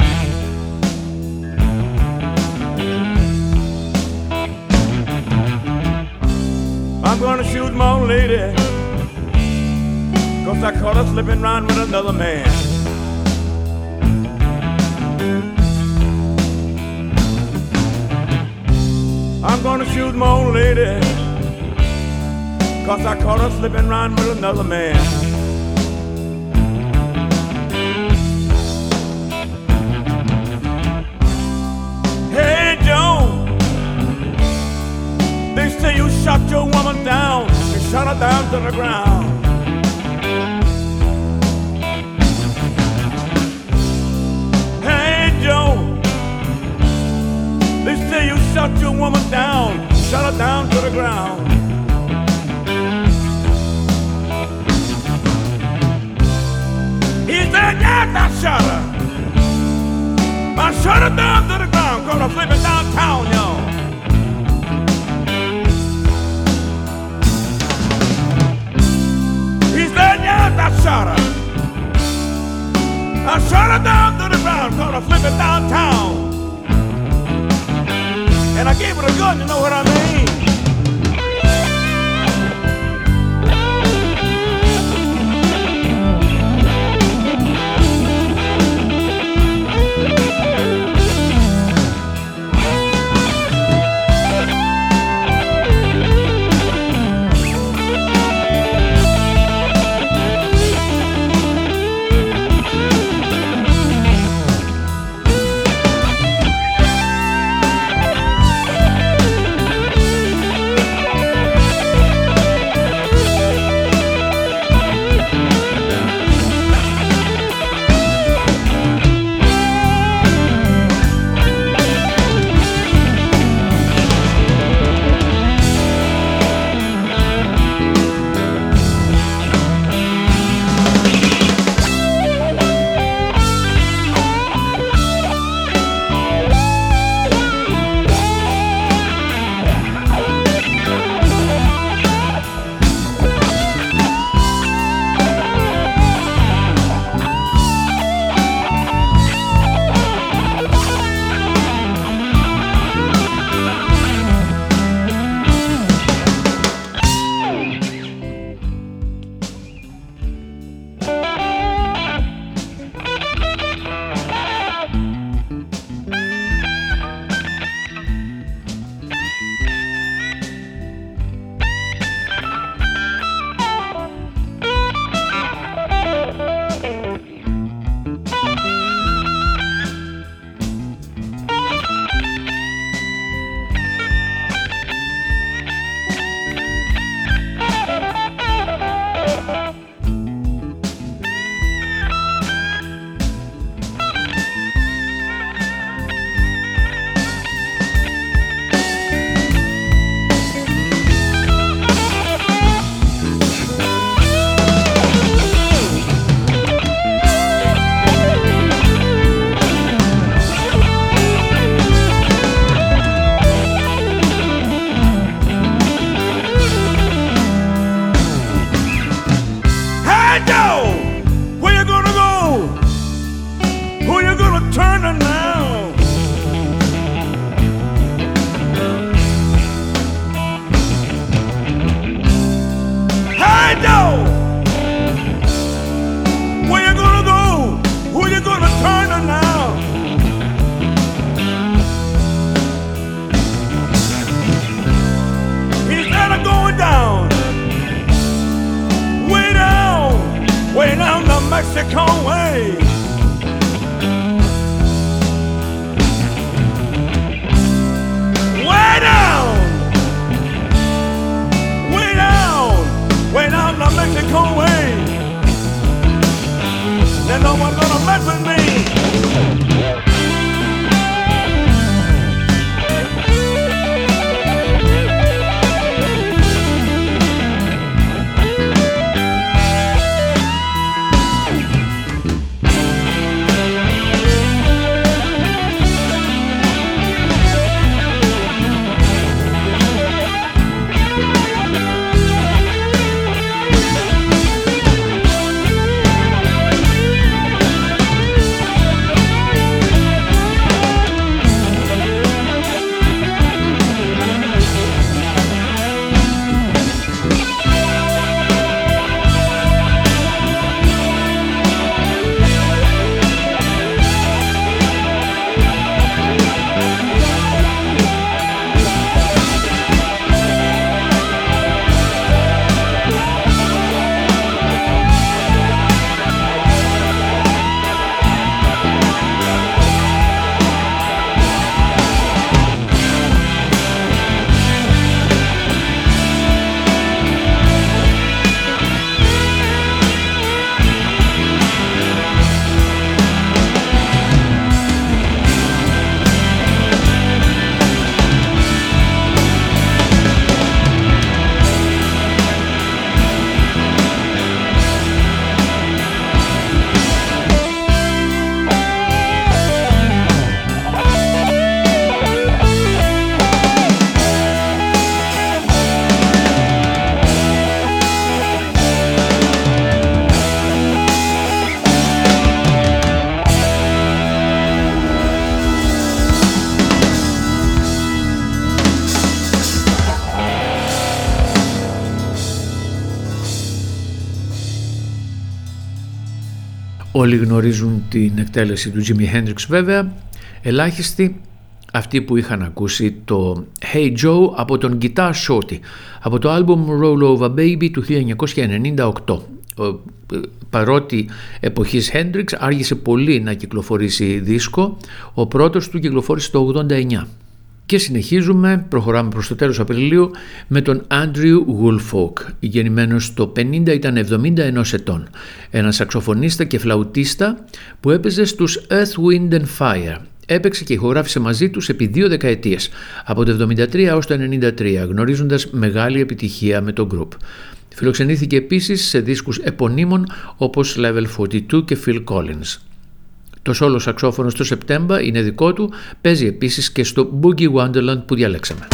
I'm gonna shoot my old lady. Cause I caught her slipping round with another man. I'm gonna shoot my old lady. Cause I caught her slipping round with another man. Hey Joe, they say you shot your woman down. You shot her down to the ground. Hey Joe, they say you shot your woman down, shot her down to the ground. He said, yes, I shot her. I shot her down to the ground, cause I'm sleeping downtown, y'all. He said, yes, I shot her. I shot her down to the ground, caught her flipping downtown good, you know what I mean? Όλοι γνωρίζουν την εκτέλεση του Jimi Hendrix βέβαια, ελάχιστοι αυτοί που είχαν ακούσει το Hey Joe από τον Guitar Shorty από το άλμπουμ Roll Over Baby του 1998. Ο, παρότι εποχής Hendrix άργησε πολύ να κυκλοφορήσει δίσκο, ο πρώτος του κυκλοφόρησε το 89. Και συνεχίζουμε, προχωράμε προς το τέλος Απριλίου με τον Andrew Woolfolk. Γεννημένος το 50 ήταν 71 ετών. Ένας σαξοφωνίστας και φλαουτίστας που έπαιζε στους Earth, Wind and Fire. Έπαιξε και ηχογράφησε μαζί τους επί δύο δεκαετίες, από το 73 έως το 93, γνωρίζοντας μεγάλη επιτυχία με το group. Φιλοξενήθηκε επίσης σε δίσκους επωνύμων όπως Level 42 και Phil Collins. Το σόλο σαξόφωνο στο Σεπτέμβα είναι δικό του, παίζει επίσης και στο Boogie Wonderland που διαλέξαμε.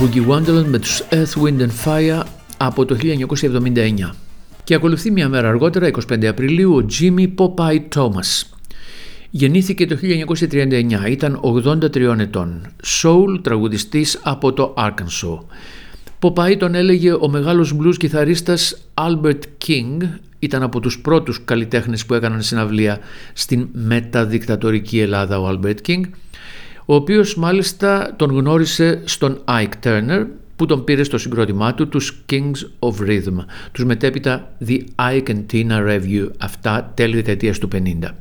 Boogie Wonderland με τους Earth, Wind and Fire από το 1979. Και ακολουθεί μια μέρα αργότερα, 25 Απριλίου, ο Jimmy Popeye Thomas. Γεννήθηκε το 1939, ήταν 83 ετών, soul τραγουδιστής από το Arkansas. Popeye τον έλεγε ο μεγάλος blues κιθαρίστας Albert King, ήταν από τους πρώτους καλλιτέχνες που έκαναν συναυλία στην μεταδικτατορική Ελλάδα ο Albert King, ο οποίος μάλιστα τον γνώρισε στον Ike Turner που τον πήρε στο συγκρότημά του τους Kings of Rhythm, τους μετέπειτα The Ike and Tina Review, αυτά τέλη δεκαετίας του 50.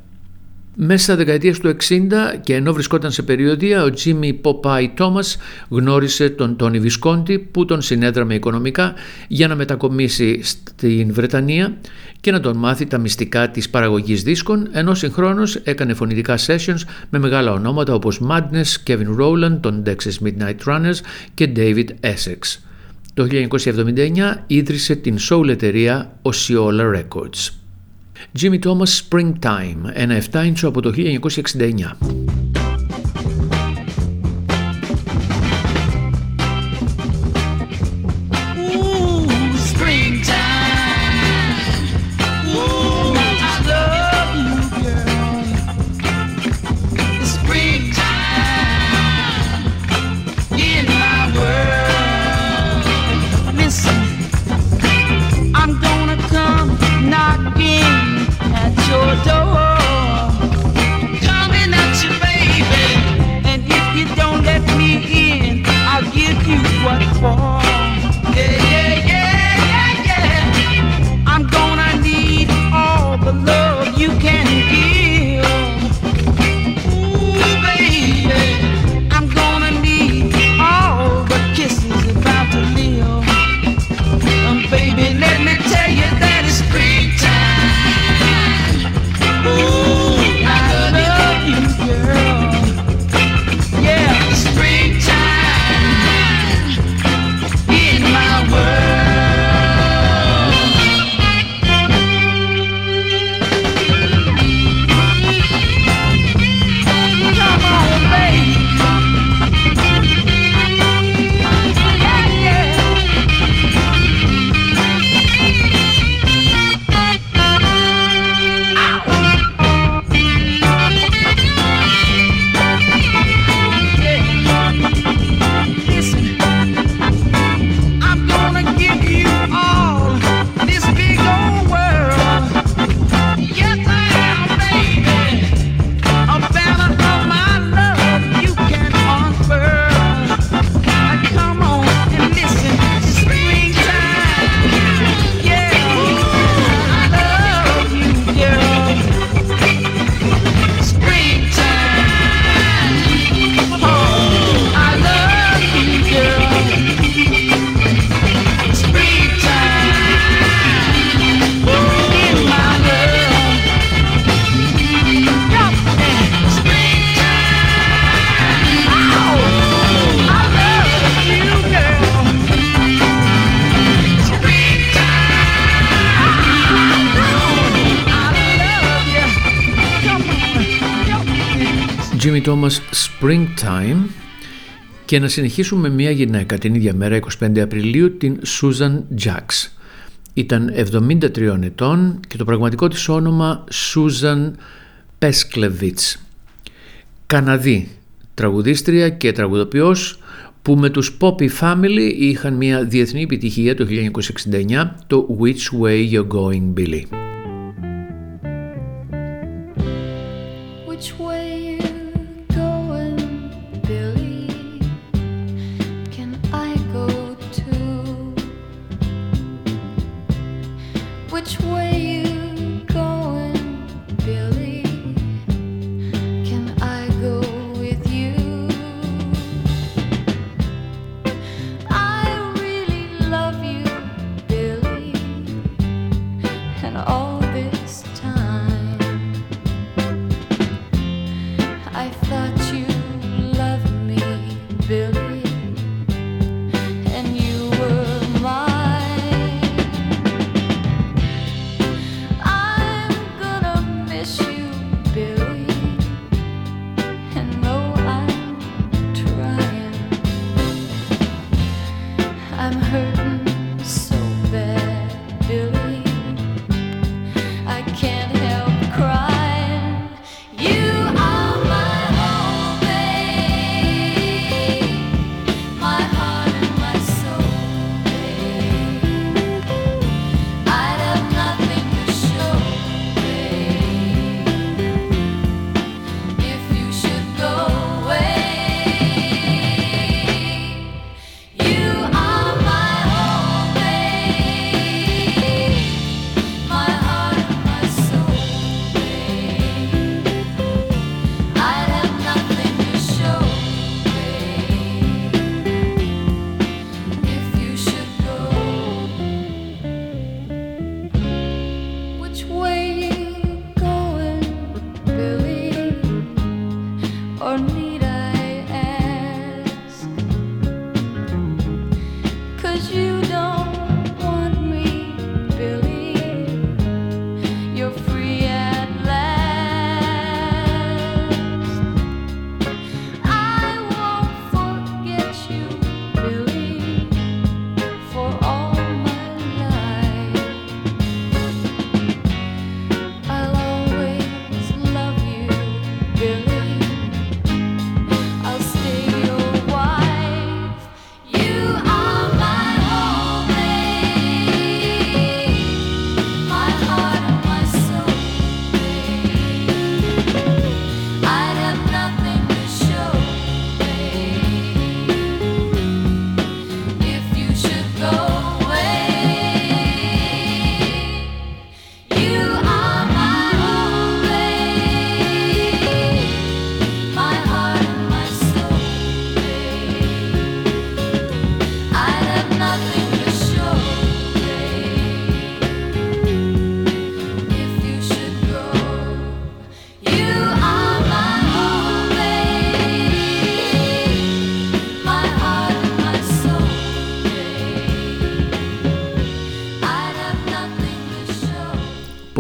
Μέσα στα δεκαετία του 60 και ενώ βρισκόταν σε περιοδία, ο Jimmy Popeye Thomas γνώρισε τον Τόνι Βισκόντι που τον συνέδραμε οικονομικά για να μετακομίσει στην Βρετανία και να τον μάθει τα μυστικά της παραγωγής δίσκων, ενώ συγχρόνως έκανε φωνητικά sessions με μεγάλα ονόματα όπως Madness, Kevin Rowland, τον Texas Midnight Runners και David Essex. Το 1979 ίδρυσε την soul εταιρεία Osceola Records. Jimmy Thomas Springtime, ένα 7 ίντσο από το 1969. Jimmy Thomas Springtime και να συνεχίσουμε με μια γυναίκα την ίδια μέρα 25 Απριλίου την Susan Jacks. Ήταν 73 ετών και το πραγματικό της όνομα Susan Pesklevitz. Καναδή τραγουδίστρια και τραγουδοποιός που με τους Poppy Family είχαν μια διεθνή επιτυχία το 1969 το Which Way You're Going Billy.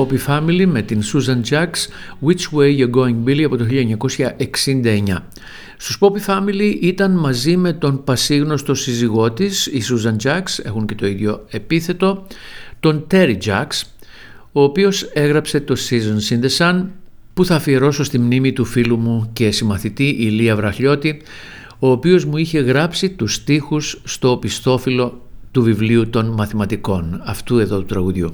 Poppy Family με την Susan Jacks Which Way You're Going Billy από το 1969. Στους Poppy Family ήταν μαζί με τον πασίγνωστο σύζυγό της, η Susan Jacks, έχουν και το ίδιο επίθετο, τον Terry Jacks, ο οποίος έγραψε το Seasons in the Sun που θα αφιερώσω στη μνήμη του φίλου μου και συμμαθητή Ηλία Βραχλιώτη, ο οποίος μου είχε γράψει τους στίχους στο πιστόφυλλο του βιβλίου των μαθηματικών, αυτού εδώ του τραγουδιού.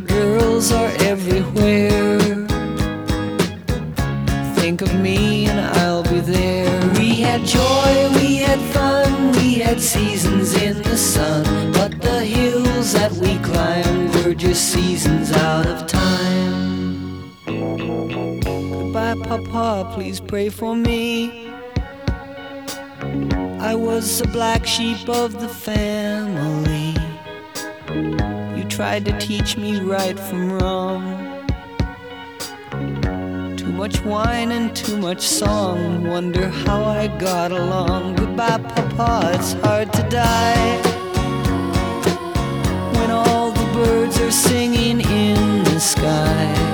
pretty girls are everywhere. Think of me and I'll be there. We had joy, we had fun, we had seasons in the sun. But the hills that we climbed were just seasons out of time. Goodbye, Papa, please pray for me. I was the black sheep of the family. You tried to teach me right from wrong. Too much wine and too much song. Wonder how I got along. Goodbye, Papa, it's hard to die. When all the birds are singing in the sky.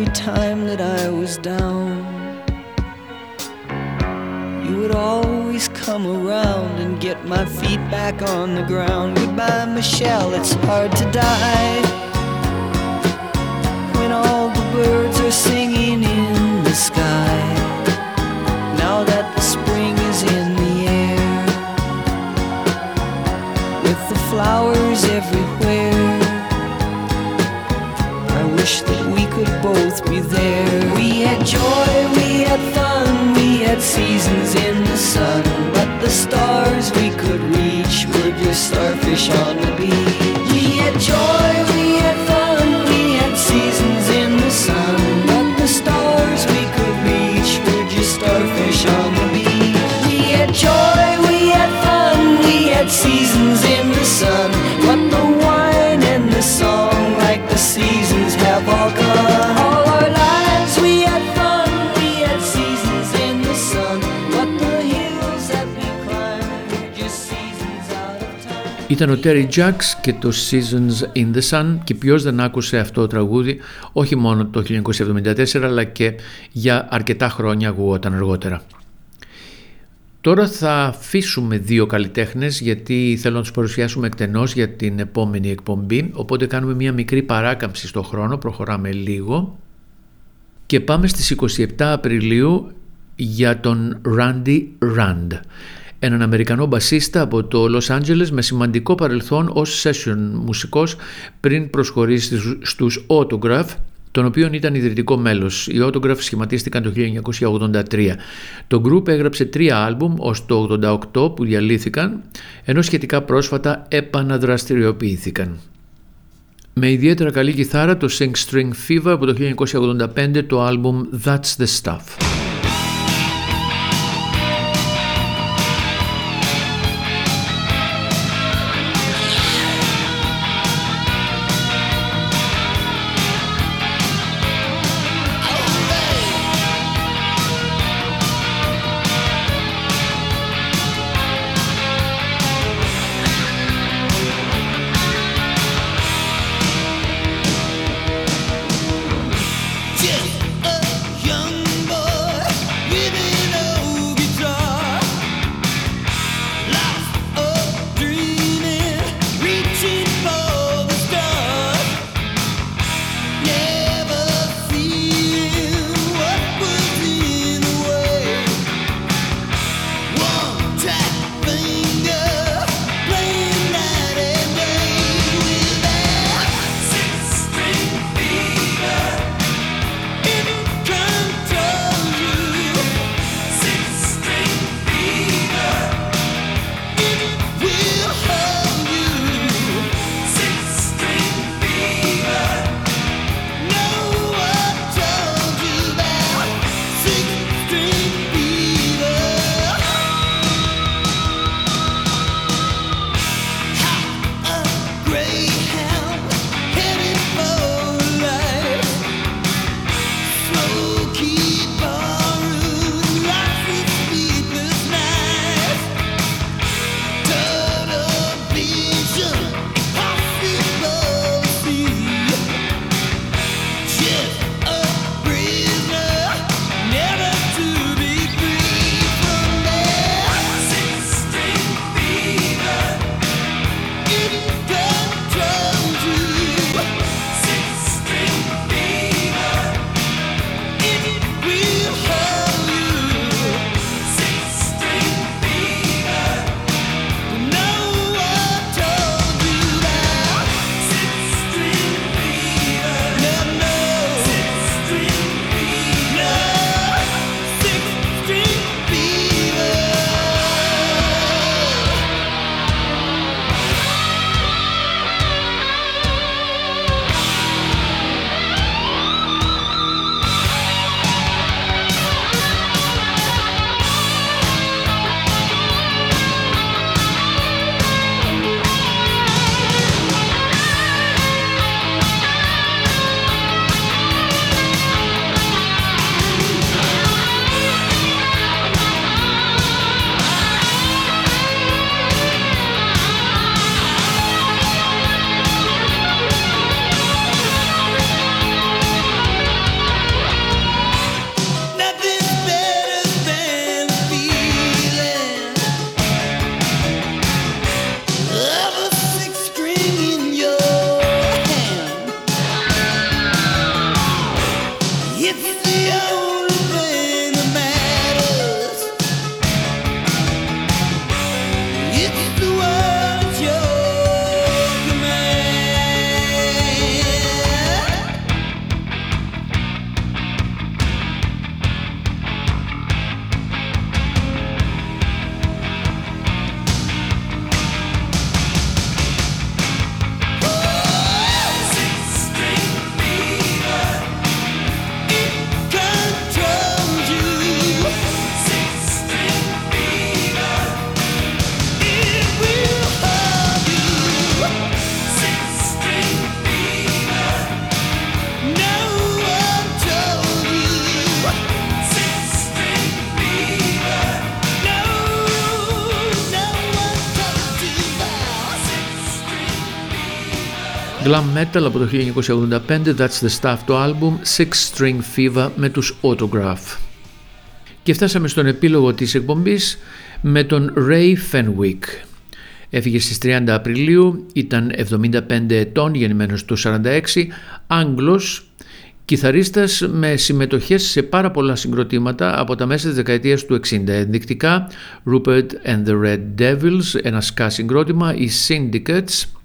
Every time that I was down, you would always come around and get my feet back on the ground. Goodbye, Michelle, it's hard to die. When all the birds are singing Ήταν ο Terry Jacks και το Seasons in the Sun. Και ποιος δεν άκουσε αυτό το τραγούδι όχι μόνο το 1974 αλλά και για αρκετά χρόνια ακουγόταν αργότερα. Τώρα θα αφήσουμε δύο καλλιτέχνες γιατί θέλω να τους παρουσιάσουμε εκτενώς για την επόμενη εκπομπή. Οπότε κάνουμε μια μικρή παράκαμψη στο χρόνο, προχωράμε λίγο. Και πάμε στις 27 Απριλίου για τον Randy Rand έναν Αμερικανό μπασίστα από το Los Angeles με σημαντικό παρελθόν ως session μουσικός πριν προσχωρήσει στους Autograph των οποίων ήταν ιδρυτικό μέλος. Οι Autograph σχηματίστηκαν το 1983. Το group έγραψε τρία άλμπουμ ως το 88 που διαλύθηκαν, ενώ σχετικά πρόσφατα επαναδραστηριοποιήθηκαν. Με ιδιαίτερα καλή κιθάρα το Sing String Fever από το 1985 το άλμπουμ That's the Stuff. Glam Metal από το 1985, That's the Stuff το album, Six String Fever με τους Autograph. Και φτάσαμε στον επίλογο της εκπομπής με τον Ray Fenwick. Έφυγε στις 30 Απριλίου, ήταν 75 ετών, γεννημένος το 46, Άγγλος, κιθαρίστας με συμμετοχές σε πάρα πολλά συγκροτήματα από τα μέσα της δεκαετίας του 60. Ενδεικτικά Rupert and the Red Devils, ένα ska συγκρότημα, οι Syndicates,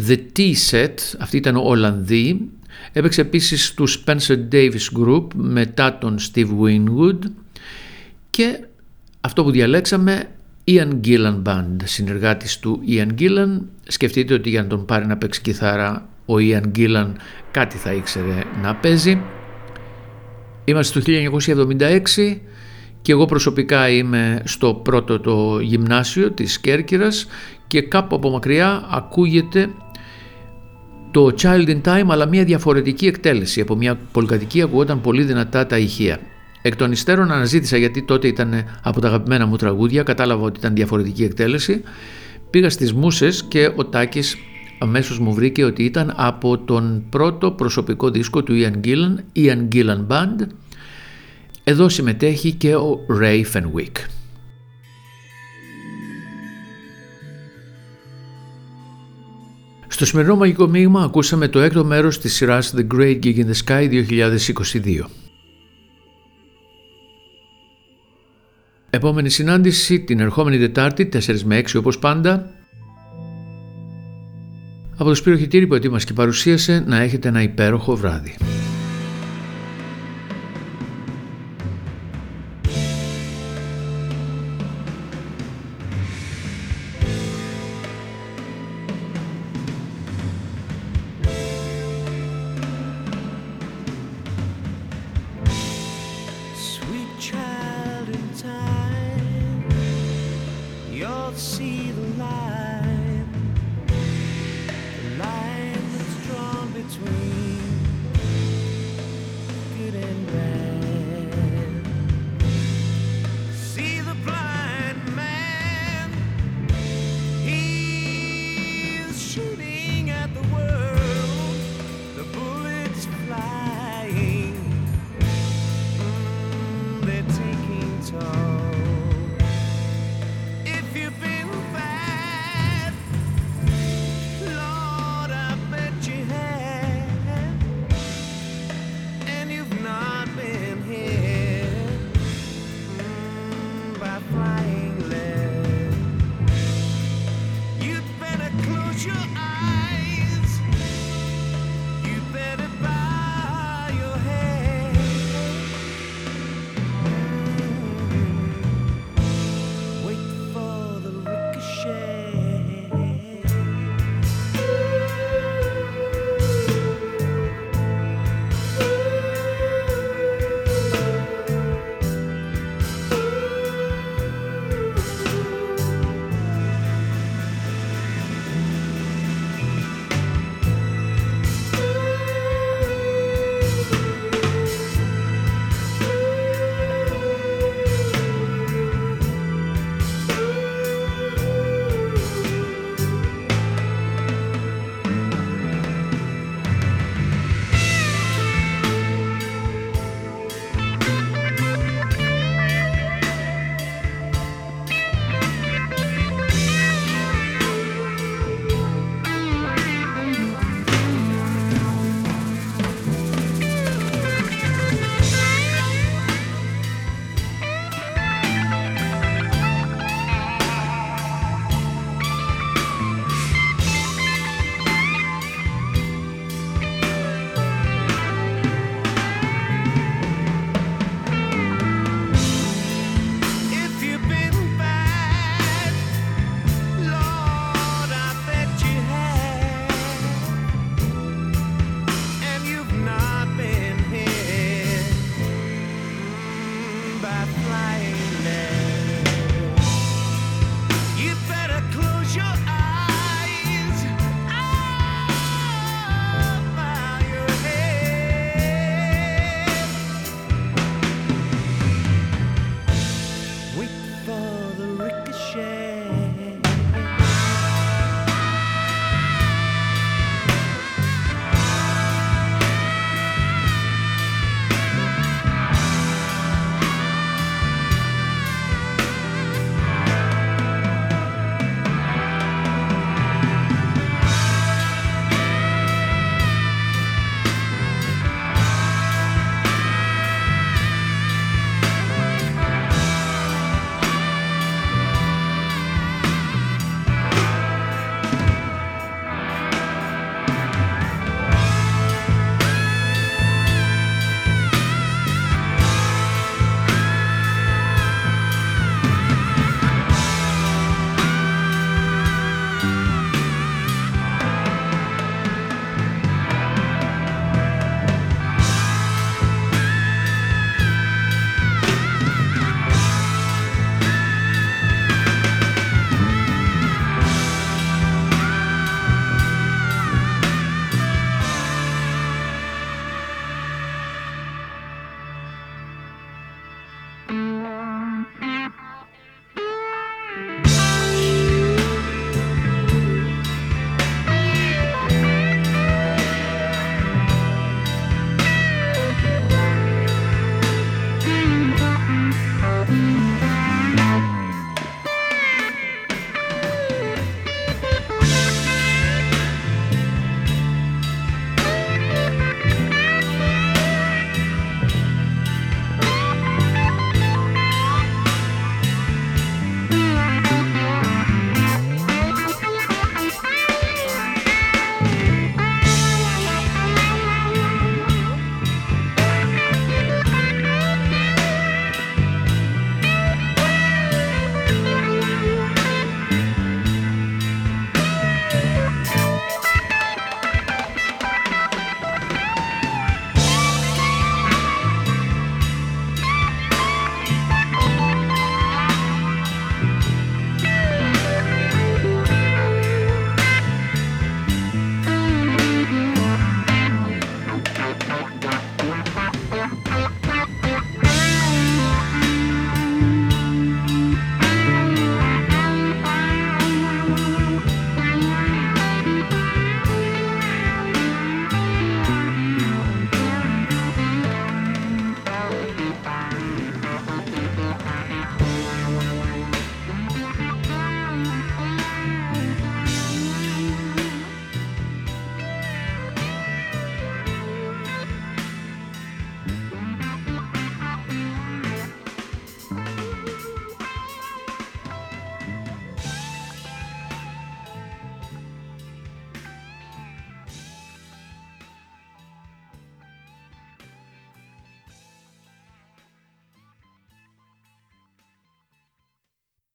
The T-Set, αυτή ήταν ο Ολλανδοί, έπαιξε επίσης του Spencer Davis Group μετά τον Steve Winwood και αυτό που διαλέξαμε Ian Gillan Band, συνεργάτης του Ian Gillan. Σκεφτείτε ότι για να τον πάρει να παίξει κιθάρα ο Ian Gillan κάτι θα ήξερε να παίζει. Είμαστε το 1976 και εγώ προσωπικά είμαι στο πρώτο το γυμνάσιο της Κέρκυρας και κάπου από μακριά ακούγεται το Child in Time αλλά μια διαφορετική εκτέλεση. Από μια πολυκατοικία ακούγονταν πολύ δυνατά τα ηχεία. Εκ των υστέρων αναζήτησα γιατί τότε ήταν από τα αγαπημένα μου τραγούδια, κατάλαβα ότι ήταν διαφορετική εκτέλεση. Πήγα στις μουσες και ο Τάκης αμέσως μου βρήκε ότι ήταν από τον πρώτο προσωπικό δίσκο του Ian Gillan, Ian Gillan Band. Εδώ συμμετέχει και ο Ray Fenwick. Στο σημερινό μαγικό μείγμα ακούσαμε το έκτο μέρος της σειράς The Great Gig in the Sky 2022. Επόμενη συνάντηση την ερχόμενη Τετάρτη 4 με 6 όπως πάντα. Από το Σπύρο Χιτήρη που ετοίμασε και παρουσίασε να έχετε ένα υπέροχο βράδυ.